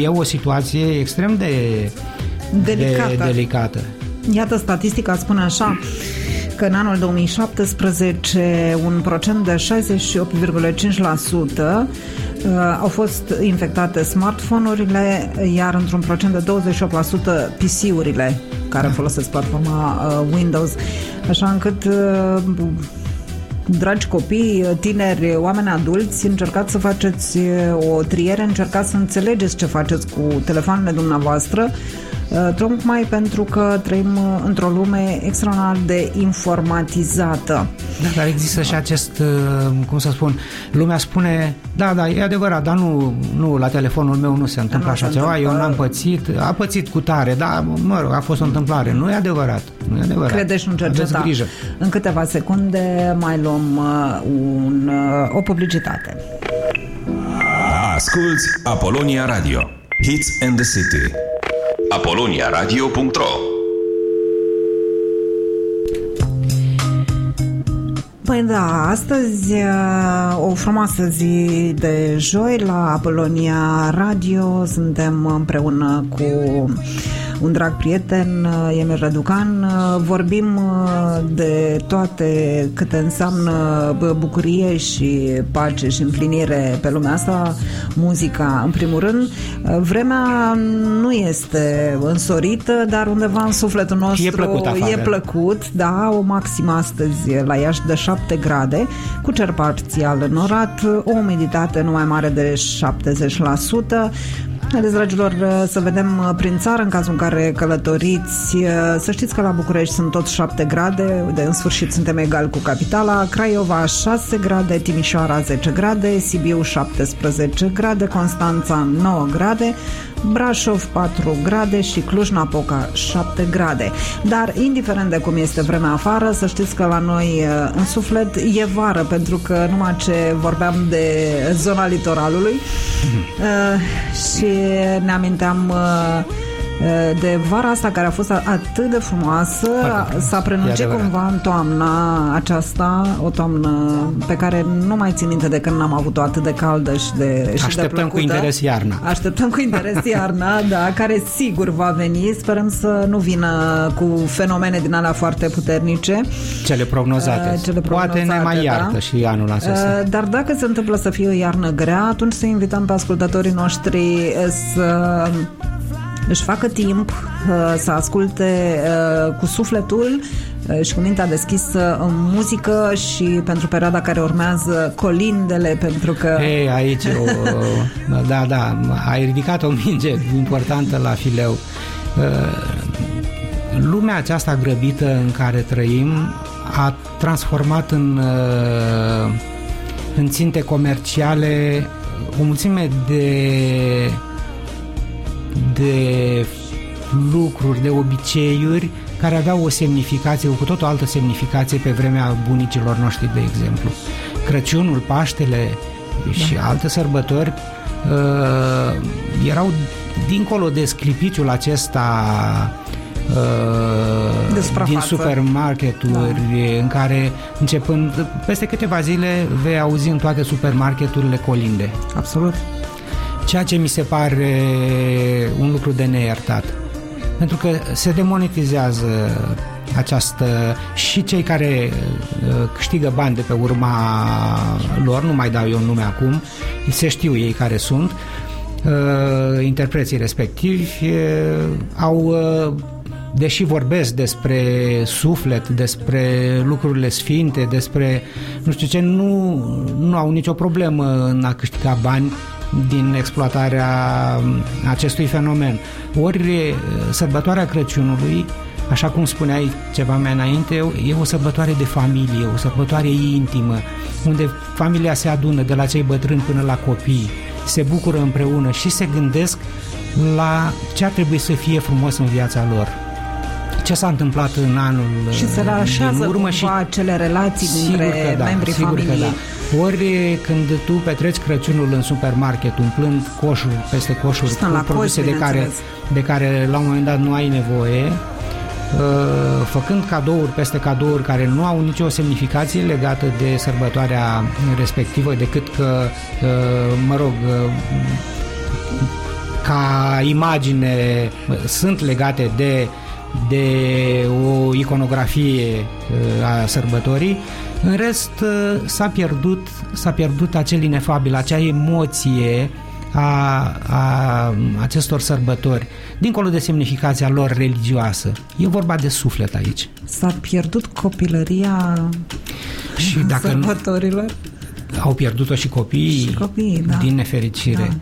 E o situație extrem de Delicată. De, delicată. Iată, statistica spune așa că în anul 2017 un procent de 68,5% uh, au fost infectate smartphone-urile, iar într-un procent de 28% PC-urile care folosesc platforma uh, Windows. Așa încât uh, dragi copii, tineri, oameni adulți, încercați să faceți o triere, încercați să înțelegeți ce faceți cu telefoanele dumneavoastră, uh, tocmai pentru că trăim uh, într-o lume extraordinar de informatizată. Da, dar există și acest, uh, cum să spun, lumea spune, da, da, e adevărat, dar nu, nu la telefonul meu nu se întâmplă nu așa se ceva, eu întâmplă. n-am pățit, a pățit cu tare, da, mă rog, a fost o întâmplare. Nu e adevărat, nu e adevărat. Credeți și nu Aveți cerceta. grijă. În câteva secunde mai luăm uh, un, uh, o publicitate. Asculți Apolonia Radio. Hits and the City. apoloniaradio.ro Păi da, astăzi uh, o frumoasă zi de joi la Apolonia Radio. Suntem împreună cu un drag prieten, uh, Emil Răducan. Uh, Vorbim uh, de toate câte înseamnă bă, bucurie și pace și împlinire pe lumea asta, muzica în primul rând. Uh, Vremea nu este însorită, dar undeva în sufletul nostru E plăcut afară. e plăcut, da, o maximă astăzi la Iași de 7 grade, cu cer parțial înorat, o umiditate nu mai mare de 70%, Haideți, dragilor, să vedem uh, prin țară, în cazul în care călătoriți. Uh, Să știți că la București sunt tot 7 grade, de în sfârșit suntem egal cu capitala. Craiova 6 grade, Timișoara 10 grade, Sibiu 17 grade, Constanța 9 grade, Brașov 4 grade și Cluj-Napoca 7 grade. Dar, indiferent de cum este vremea afară, să știți că la noi uh, în suflet e vară, pentru că numai ce vorbeam de zona litoralului uh, și ne aminteam uh, de vara asta care a fost atât de frumoasă, Foarte s-a e prelungit adevărat. cumva în toamna aceasta, o toamnă pe care nu mai țin minte de când n-am avut-o atât de caldă și de și de Așteptăm cu plăcută. interes iarna. Așteptăm cu interes iarna, da, care sigur va veni. Sperăm să nu vină cu fenomene din alea foarte puternice. Cele prognozate. Uh, cele Poate ne prognozate, mai iartă da. și anul acesta. Uh, Dar dacă se întâmplă să fie o iarnă grea, atunci să invităm pe ascultătorii noștri uh, să își facă timp uh, să asculte uh, cu sufletul uh, și cu mintea deschisă uh, muzică și pentru perioada care urmează colindele, pentru că Ei, aici, o, da, da, ai ridicat o minge importantă la fileu. Uh, Lumea aceasta grăbită în care trăim a transformat în, uh, în ținte comerciale o mulțime de de lucruri, de obiceiuri care aveau o semnificație, o cu tot o altă semnificație pe vremea bunicilor noștri, de exemplu. Crăciunul, Paștele și alte sărbători uh, erau dincolo de sclipiciul acesta uh, De suprafață. din supermarketuri în care începând peste câteva zile vei auzi în toate supermarketurile colinde absolut ceea ce mi se pare un lucru de neiertat. Pentru că se demonetizează această și cei care uh, câștigă bani de pe urma lor, nu mai dau eu nume acum, se știu ei care sunt, uh, interpreții respectivi uh, au uh, deși vorbesc despre suflet, despre lucrurile sfinte, despre nu știu ce, nu, nu au nicio problemă în a câștiga bani din exploatarea acestui fenomen. Ori sărbătoarea Crăciunului, așa cum spuneai ceva mai înainte, e o sărbătoare de familie, o sărbătoare intimă, unde familia se adună de la cei bătrâni până la copii, se bucură împreună și se gândesc la ce ar trebui să fie frumos în viața lor ce s-a întâmplat în anul și se din reașează urmă și acele relații Sigur dintre că da, membrii sigur familiei. Că da. Ori când tu petreci Crăciunul în supermarket umplând coșuri peste coșuri Stăm cu la produse coș, de care, bineînțeles. de care la un moment dat nu ai nevoie, uh, făcând cadouri peste cadouri care nu au nicio semnificație legată de sărbătoarea respectivă decât că, uh, mă rog, uh, ca imagine uh, sunt legate de de o iconografie uh, a sărbătorii. În rest uh, s-a pierdut, s-a pierdut acel inefabil, acea emoție a, a acestor sărbători, dincolo de semnificația lor religioasă. E vorba de suflet aici. S-a pierdut copilăria Și dacă nu, sărbătorilor. Au pierdut-o și copiii, Și copiii, da. din nefericire.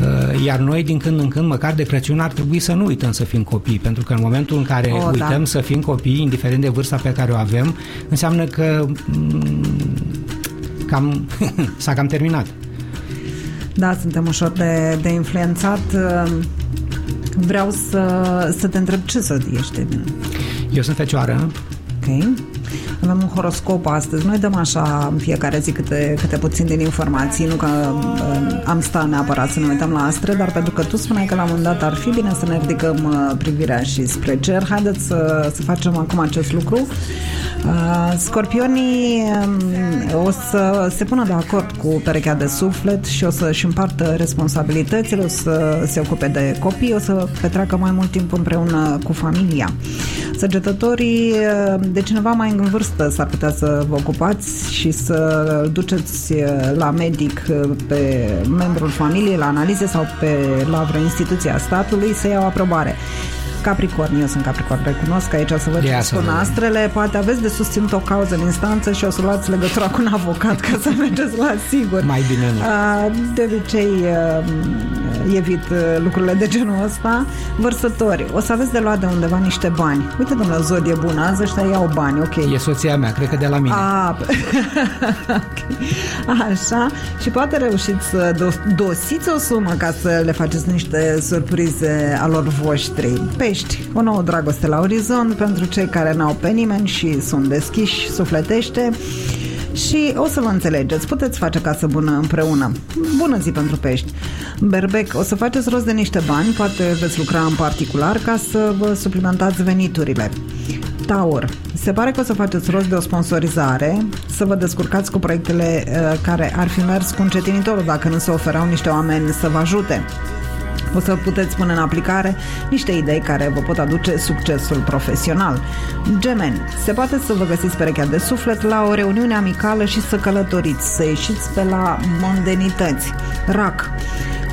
Uh, Iar noi, din când în când, măcar de Crăciun, ar trebui să nu uităm să fim copii, pentru că în momentul în care O, da. uităm să fim copii, indiferent de vârsta pe care o avem, înseamnă că mm, cam, s-a cam terminat. Da, suntem ușor de, de influențat. Vreau să, să te întreb ce să ești. Eu sunt fecioară, Ok. Avem un horoscop astăzi. Noi dăm așa în fiecare zi câte, câte puțin din informații, nu că uh, am stat neapărat să ne uităm la astre, dar pentru că tu spuneai că la un moment dat ar fi bine să ne ridicăm uh, privirea și spre cer, haideți să, să facem acum acest lucru. Uh, scorpionii um, o să se pună de acord cu perechea de suflet și o să-și împartă responsabilitățile, o să se ocupe de copii, o să petreacă mai mult timp împreună cu familia. Săgetătorii, uh, de cineva mai în vârstă s-ar putea să vă ocupați și să duceți uh, la medic uh, pe membrul familiei, la analize sau pe la vreo instituție a statului să iau aprobare. Capricorn, eu sunt Capricorn, recunosc că aici să văd Ia ce să spun vedem. astrele, poate aveți de susținut o cauză în instanță și o să luați legătura cu un avocat ca să mergeți la sigur. Mai bine nu. A, De obicei uh, evit uh, lucrurile de genul ăsta. Vărsători, o să aveți de luat de undeva niște bani. Uite, domnule, zodie bună, azi ăștia iau bani, ok. E soția mea, cred că de la mine. A, ok. Așa, și poate reușiți să do- dosiți o sumă ca să le faceți niște surprize alor voștri. Pești, o nouă dragoste la orizont pentru cei care n-au pe nimeni și sunt deschiși sufletește și o să vă înțelegeți, puteți face casă bună împreună. Bună zi pentru pești. Berbec, o să faceți rost de niște bani, poate veți lucra în particular ca să vă suplimentați veniturile. Taur, se pare că o să faceți rost de o sponsorizare, să vă descurcați cu proiectele uh, care ar fi mers cu încetinitorul dacă nu se oferau niște oameni să vă ajute. O să puteți pune în aplicare niște idei care vă pot aduce succesul profesional. Gemeni, se poate să vă găsiți perechea de suflet la o reuniune amicală și să călătoriți, să ieșiți pe la mondenități. Rac,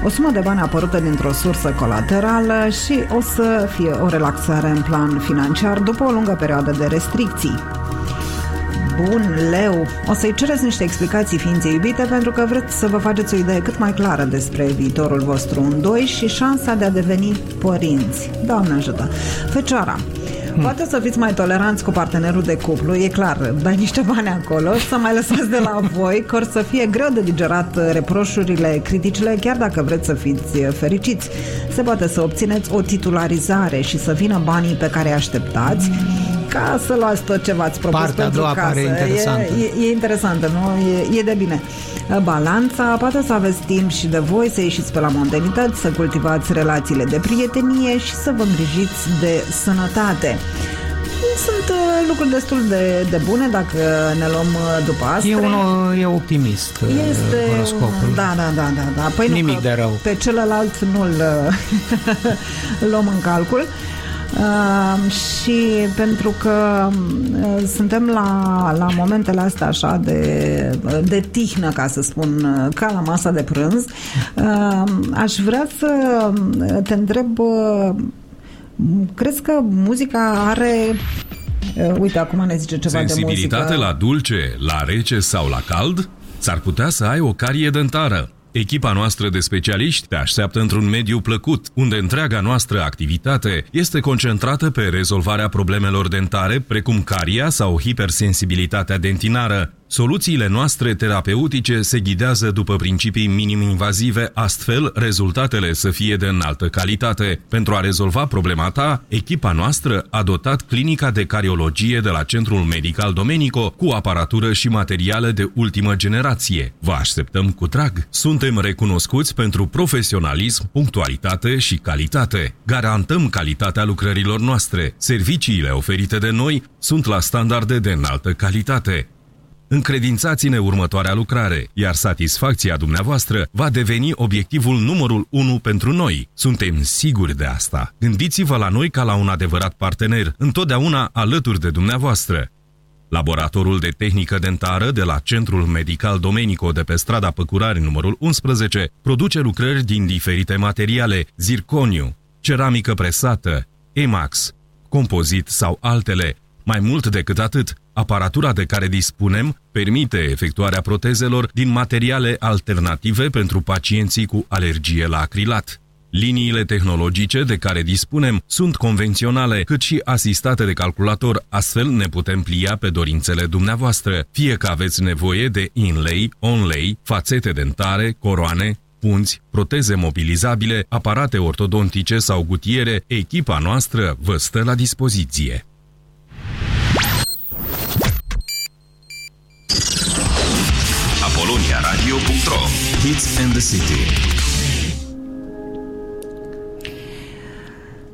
o sumă de bani apărută dintr-o sursă colaterală și o să fie o relaxare în plan financiar după o lungă perioadă de restricții. Bun, leu, o să-i cereți niște explicații ființei iubite pentru că vreți să vă faceți o idee cât mai clară despre viitorul vostru în doi și șansa de a deveni părinți. Doamne ajută! Fecioara, Poate să fiți mai toleranți cu partenerul de cuplu, e clar, dai niște bani acolo, să mai lăsați de la voi, că or să fie greu de digerat reproșurile, criticile, chiar dacă vreți să fiți fericiți. Se poate să obțineți o titularizare și să vină banii pe care îi așteptați, ca să luați tot ce v-ați propus Partea a pentru doua casă. pare interesantă. E, e, e interesantă, nu? E, e de bine. Balanța, poate să aveți timp și de voi să ieșiți pe la mondenități, să cultivați relațiile de prietenie și să vă îngrijiți de sănătate. Sunt uh, lucruri destul de, de bune dacă ne luăm uh, după asta. E, unul, e optimist uh, este horoscopul. Da, da, da, da, da. Păi nu, Nimic că de rău. Pe celălalt nu-l uh, luăm în calcul. Uh, și pentru că uh, suntem la, la momentele astea așa de, de tihnă, ca să spun, uh, ca la masa de prânz, uh, aș vrea să te întreb, uh, crezi că muzica are Uh, uite, acum ne zice ceva de Sensibilitate muzică. la dulce, la rece sau la cald? S-ar putea să ai o carie dentară. Echipa noastră de specialiști te așteaptă într-un mediu plăcut, unde întreaga noastră activitate este concentrată pe rezolvarea problemelor dentare, precum caria sau hipersensibilitatea dentinară. Soluțiile noastre terapeutice se ghidează după principii minim-invazive, astfel rezultatele să fie de înaltă calitate. Pentru a rezolva problema ta, echipa noastră a dotat clinica de cariologie de la Centrul Medical Domenico cu aparatură și materiale de ultimă generație. Vă așteptăm cu drag! Suntem recunoscuți pentru profesionalism, punctualitate și calitate. Garantăm calitatea lucrărilor noastre. Serviciile oferite de noi sunt la standarde de înaltă calitate. Încredințați-ne următoarea lucrare, iar satisfacția dumneavoastră va deveni obiectivul numărul 1 pentru noi. Suntem siguri de asta. Gândiți-vă la noi ca la un adevărat partener, întotdeauna alături de dumneavoastră. Laboratorul de tehnică dentară de la Centrul Medical Domenico de pe strada Păcurari numărul 11 produce lucrări din diferite materiale, zirconiu, ceramică presată, emax, compozit sau altele. Mai mult decât atât, aparatura de care dispunem permite efectuarea protezelor din materiale alternative pentru pacienții cu alergie la acrilat. Liniile tehnologice de care dispunem sunt convenționale, cât și asistate de calculator, astfel ne putem plia pe dorințele dumneavoastră, fie că aveți nevoie de inlay, onlay, fațete dentare, coroane, punți, proteze mobilizabile, aparate ortodontice sau gutiere, echipa noastră vă stă la dispoziție. apoloniaradio.ro Hits and the City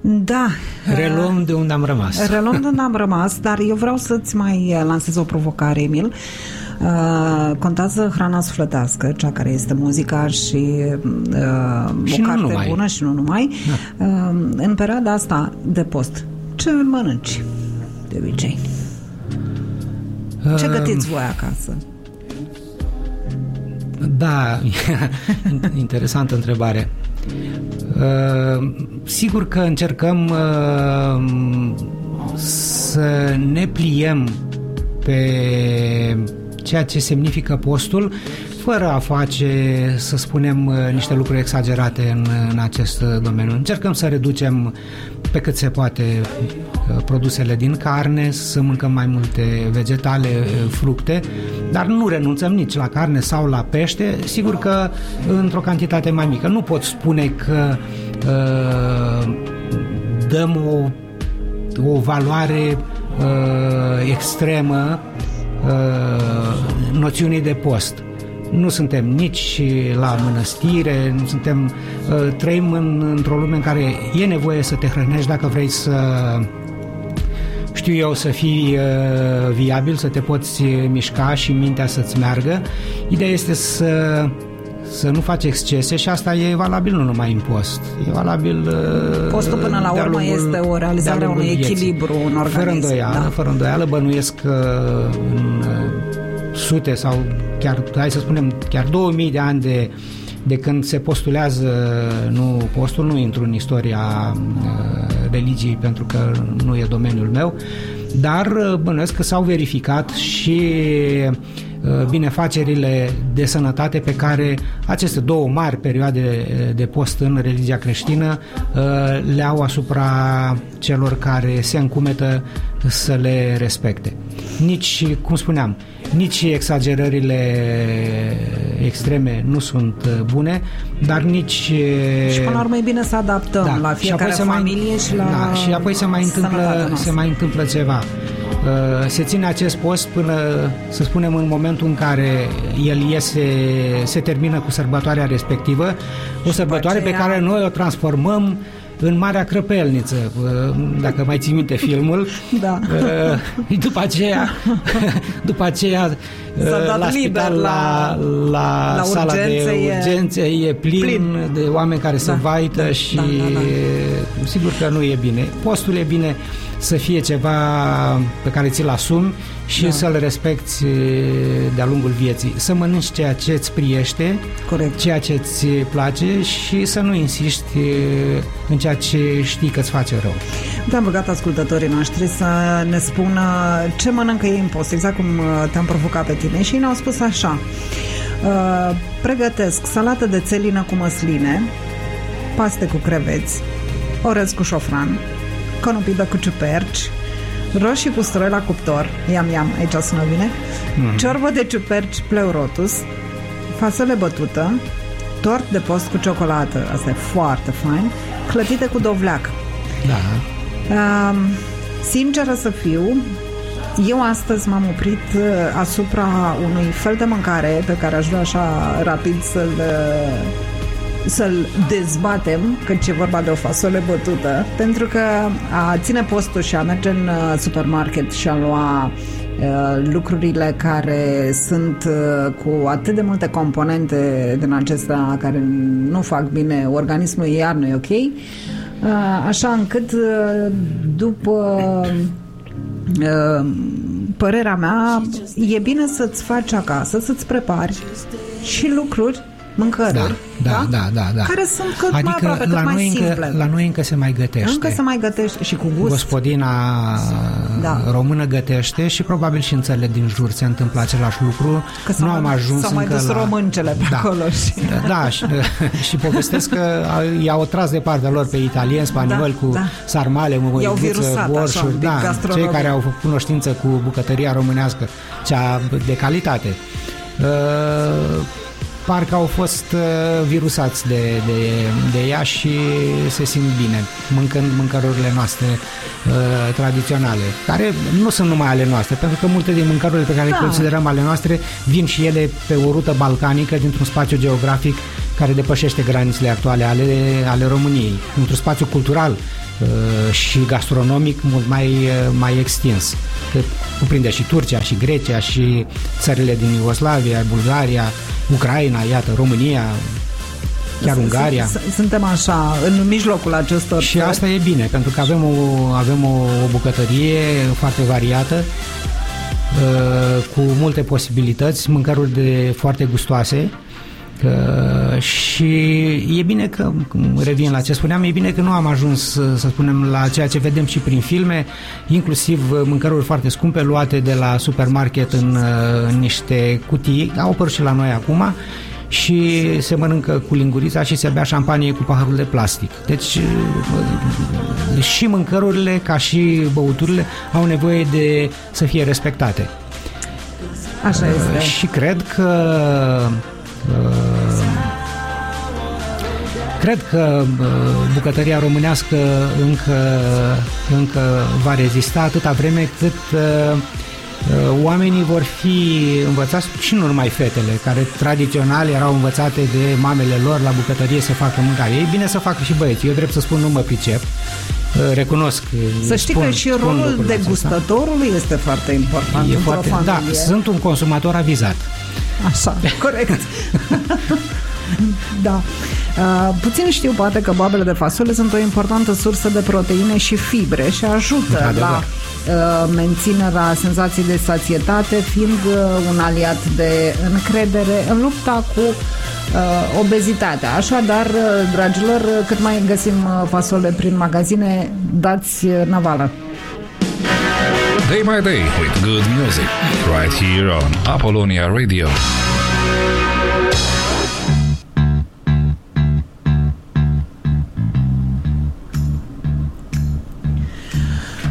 Da. Reluăm de unde am rămas. Reluăm de unde am rămas, dar eu vreau să-ți mai lansez o provocare, Emil. Uh, contează hrana sufletească, cea care este muzica și, uh, Și o nu carte numai. bună și nu numai. Da. Uh, în perioada asta de post, ce mănânci de obicei? Ce Um, gătiți voi acasă? Da, interesantă întrebare. Uh, sigur că încercăm uh, să ne pliem pe ceea ce semnifică postul, fără a face, să spunem, uh, niște lucruri exagerate în, în acest domeniu. Încercăm să reducem pe cât se poate uh, produsele din carne, să mâncăm mai multe vegetale, uh, fructe, dar nu renunțăm nici la carne sau la pește, sigur că într-o cantitate mai mică. Nu pot spune că uh, dăm o, o valoare uh, extremă uh, noțiunii de post nu suntem nici la mănăstire, nu suntem, uh, trăim în, într-o lume în care e nevoie să te hrănești dacă vrei să știu eu, să fii uh, viabil, să te poți mișca și mintea să-ți meargă. Ideea este să să nu faci excese și asta e valabil nu numai în post. E valabil uh, Postul până la urmă lungul, este o realizare a unui vieții. echilibru în organism. Fără îndoială, da. fără îndoială bănuiesc că în sute sau chiar, hai să spunem, chiar 2000 de ani de, de când se postulează, nu, postul nu intru în istoria uh, religiei pentru că nu e domeniul meu, dar uh, bănuiesc că s-au verificat și uh, binefacerile de sănătate pe care aceste două mari perioade de post în religia creștină le au asupra celor care se încumetă să le respecte. Nici, cum spuneam, nici exagerările extreme nu sunt uh, bune, dar nici... Și până la urmă e bine să adaptăm da, la fiecare și familie mai, și la da, Și apoi se mai, întâmplă, se mai întâmplă ceva. Uh, se ține acest post până, să spunem, în momentul în care el iese, se termină cu sărbătoarea respectivă, o sărbătoare aceea... pe care noi o transformăm uh, în Marea Crăpelniță, dacă mai ții minte filmul. Da. După aceea, după aceea la spital, la, la, la sala de urgențe e, e plin, plin de oameni care da, se vaită da, și da, da, da. sigur că nu e bine. Postul e bine să fie ceva pe care ți-l asumi și da. să-l respecti de-a lungul vieții. Să mănânci ceea ce îți priește, Corect. ceea ce îți place și să nu insisti în ceea ce știi că îți face rău. Te-am rugat ascultătorii noștri să ne spună ce mănâncă ei în post, exact cum te-am provocat pe tine și ne-au spus așa. Uh, pregătesc salată de țelină cu măsline, paste cu creveți, orez cu șofran, conopidă cu ciuperci, roșii cu stroi la cuptor, iam, iam, aici sună bine, mm. ciorbă de ciuperci pleurotus, fasole bătută, tort de post cu ciocolată, asta e foarte fain, clătite cu dovleac. Da. Uh, sinceră să fiu, eu astăzi m-am oprit uh, asupra unui fel de mâncare pe care aș vrea așa rapid să-l uh, să-l dezbatem, că e vorba de o fasole bătută, pentru că a ține postul și a merge în uh, supermarket și a lua lucrurile care sunt cu atât de multe componente din acestea care nu fac bine organismul, iar nu e ok, așa încât după părerea mea, e bine să-ți faci acasă, să-ți prepari și lucruri mâncăruri, da, da, da, da, da. care sunt cât adică mai aproape, la cât noi mai încă, simple. La noi încă se mai gătește. Încă se mai gătește și cu gust. Gospodina da. română gătește și probabil și în țările din jur se întâmplă același lucru. Că nu am ajuns s-au mai dus la... româncele pe da. acolo. Și... Da, și, și povestesc că i-au tras de partea lor pe italieni, spanioli da, cu da. sarmale, mămăliguță, borșuri, da, cei care au făcut cunoștință cu bucătăria românească, cea de calitate. Uh, parcă au fost uh, virusați de, de, de ea și se simt bine mâncând mâncărurile noastre uh, tradiționale, care nu sunt numai ale noastre, pentru că multe din mâncărurile pe care da. le considerăm ale noastre vin și ele pe o rută balcanică dintr-un spațiu geografic care depășește granițele actuale ale, ale României, într-un spațiu cultural uh, și gastronomic mult mai, uh, mai extins. Că cuprinde și Turcia, și Grecia, și țările din Iugoslavia, Bulgaria, Ucraina, iată, România, chiar Ungaria. Suntem așa, în mijlocul acestor Și asta e bine, pentru că avem o, avem o, o bucătărie foarte variată, uh, cu multe posibilități, mâncăruri de foarte gustoase, Uh, și e bine că, revin la ce spuneam, e bine că nu am ajuns, uh, să spunem, la ceea ce vedem și prin filme, inclusiv uh, mâncăruri foarte scumpe luate de la supermarket în, uh, în niște cutii, au apărut și la noi acum, și se mănâncă cu lingurița și se bea șampanie cu paharul de plastic. Deci uh, și mâncărurile ca și băuturile au nevoie de să fie respectate. Așa este. Uh, Și cred că uh, Cred că uh, bucătăria românească încă, încă va rezista atâta vreme cât uh, uh, oamenii vor fi învățați și nu numai fetele, care tradițional erau învățate de mamele lor la bucătărie să facă mâncare. E bine să facă și băieții. Eu drept să spun nu mă pricep. Uh, Recunosc. Să știi spun, că și spun rolul lucrul acesta. degustătorului este foarte important E într-o foarte, da, familie. sunt un consumator avizat. Așa, corect. da. Uh, puțin știu poate că boabele de fasole sunt o importantă sursă de proteine și fibre și ajută Într-adevăr. la uh, menținerea senzației de sațietate, fiind uh, un aliat de încredere în lupta cu uh, obezitatea. Așadar, uh, dragilor, cât mai găsim uh, fasole prin magazine, dați uh, navală. Day by day with good music. Right here on Apollonia Radio.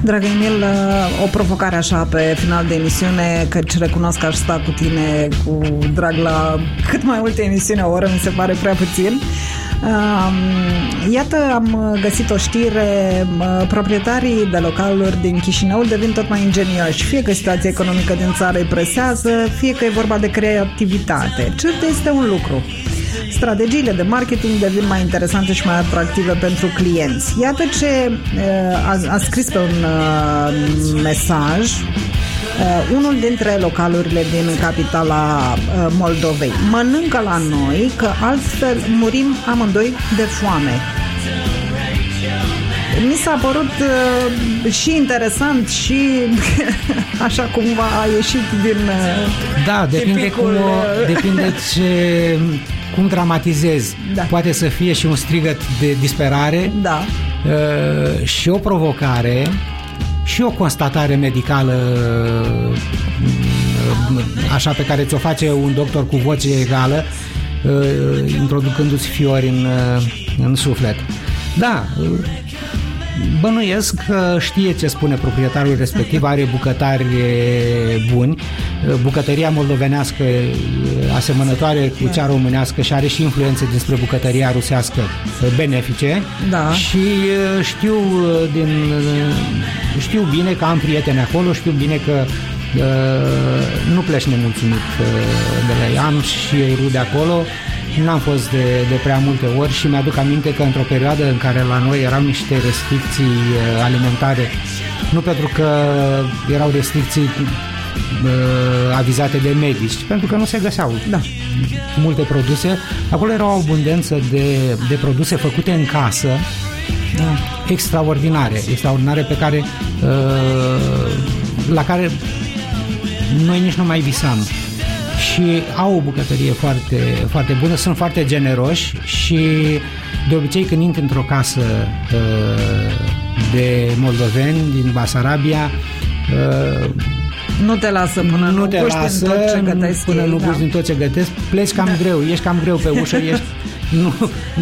Dragă Emil, o provocare așa pe final de emisiune, căci recunosc că aș sta cu tine cu drag la cât mai multe emisiuni o oră, mi se pare prea puțin. Um, Iată, am găsit o știre, uh, proprietarii de localuri din Chișinău devin tot mai ingenioși, fie că situația economică din țară îi presează, fie că e vorba de creativitate. Cert este un lucru. Strategiile de marketing devin mai interesante și mai atractive pentru clienți. Iată ce uh, a, a scris pe un uh, mesaj uh, unul dintre localurile din capitala uh, Moldovei. Mănâncă la noi că altfel murim amândoi de foame. Mi s-a părut uh, și interesant și așa cumva a ieșit din uh, Da, depinde, tipicul, cum, o, uh, depinde ce, cum dramatizezi. Da. Poate să fie și un strigăt de disperare Da. uh, și o provocare și o constatare medicală uh, așa pe care ți-o face un doctor cu voce egală uh, introducându-ți fiori în, uh, în suflet. Da, uh, Bănuiesc că știe ce spune proprietarul respectiv, are bucătari e, buni, bucătăria moldovenească e, asemănătoare cu cea românească și are și influențe despre bucătăria rusească e, benefice Da. și e, știu e, din e, știu bine că am prieteni acolo, știu bine că e, nu pleci nemulțumit e, de la ei. Am și rude acolo, N-am fost de, de prea multe ori și mi-aduc aminte că într-o perioadă în care la noi erau niște restricții uh, alimentare, nu pentru că erau restricții uh, avizate de medici, ci pentru că nu se găseau Da. multe produse. Acolo era o abundență de, de produse făcute în casă, extraordinare, extraordinare pe care uh, la care noi nici nu mai visam și au o bucătărie foarte, foarte bună, sunt foarte generoși și de obicei când intri într-o casă uh, de moldoveni din Basarabia uh, Nu te lasă până nu te guști lasă din tot ce gătesc până ei, nu da. guști din tot ce gătesc, pleci cam greu, ești cam greu pe ușă, ești nu,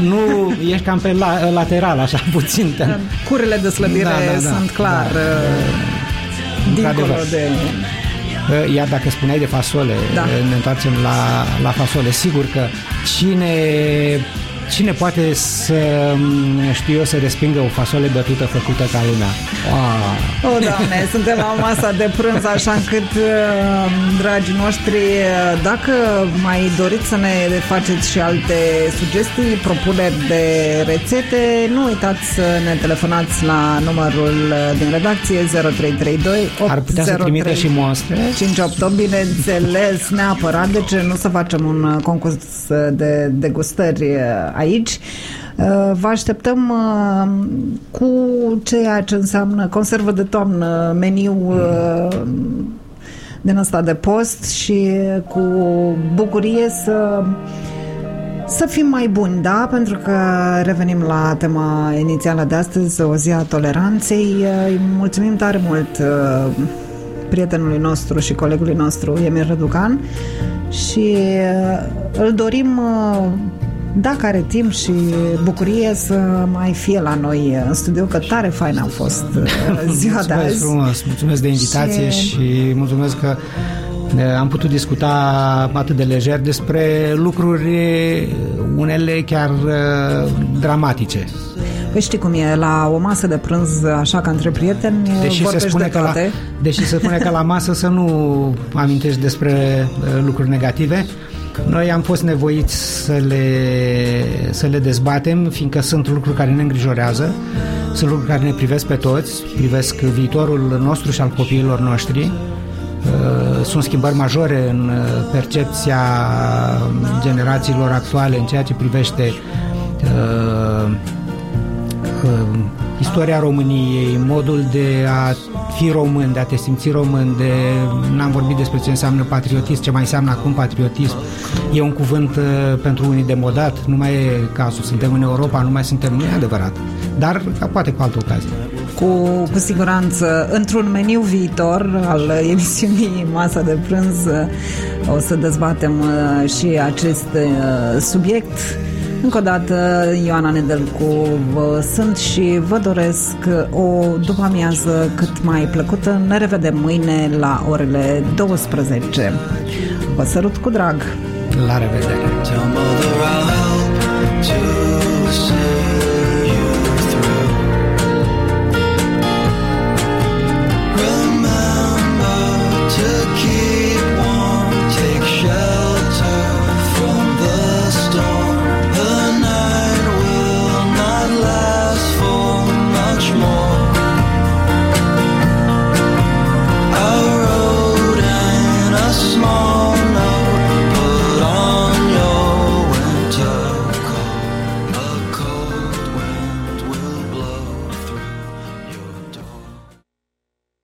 nu, ești cam pe la, lateral, așa puțin. Te, Curile de slăbire Da, da, da. sunt clar Da. uh, dincolo Într-adevăr. de... Iar dacă spuneai de fasole, Da. ne întoarcem la, la fasole. Sigur că cine, cine poate să, știu eu, să respingă o fasole bătută făcută ca lumea? Ah, O, Doamne, suntem la masa de prânz, așa încât, uh, dragii noștri, uh, dacă mai doriți să ne faceți și alte sugestii, propuneri de rețete, nu uitați să ne telefonați la numărul uh, din redacție 0332 ar putea să trimită și mostre? 58, bineînțeles, neapărat, de ce nu să facem un uh, concurs uh, de degustări uh, aici. Uh, Vă așteptăm uh, cu ceea ce înseamnă conservă de toamnă, meniu uh, din asta de post și cu bucurie să Să fim mai buni, da, pentru că revenim la tema inițială de astăzi, o zi a toleranței. Îi mulțumim tare mult uh, prietenului nostru și colegului nostru, Emil Răducan, și uh, îl dorim uh, dacă are timp și bucurie să mai fie la noi în studio, că tare fain a fost ziua de azi. frumos, mulțumesc de invitație și, și mulțumesc că am putut discuta atât de lejer despre lucruri unele chiar dramatice. Păi știi cum e, la o masă de prânz, așa ca între prieteni, deși se spune de că la, Deși se spune că la masă să nu amintești despre lucruri negative, noi am fost nevoiți să le, să le dezbatem, fiindcă sunt lucruri care ne îngrijorează, sunt lucruri care ne privesc pe toți, privesc viitorul nostru și al copiilor noștri, Uh, sunt schimbări majore în uh, percepția generațiilor actuale în ceea ce privește uh, istoria României, modul de a fi român, de a te simți român, de n-am vorbit despre ce înseamnă patriotism, ce mai înseamnă acum patriotism. E un cuvânt uh, pentru unii demodat, nu mai e cazul. Suntem în Europa, nu mai suntem, nu e adevărat. Dar poate cu altă ocazie cu, cu siguranță într-un meniu viitor al emisiunii Masa de Prânz o să dezbatem uh, și acest uh, subiect. Încă o dată, Ioana Nedelcu vă sunt și vă doresc o după amiază cât mai plăcută. Ne revedem mâine la orele 12. Vă sărut cu drag! La revedere!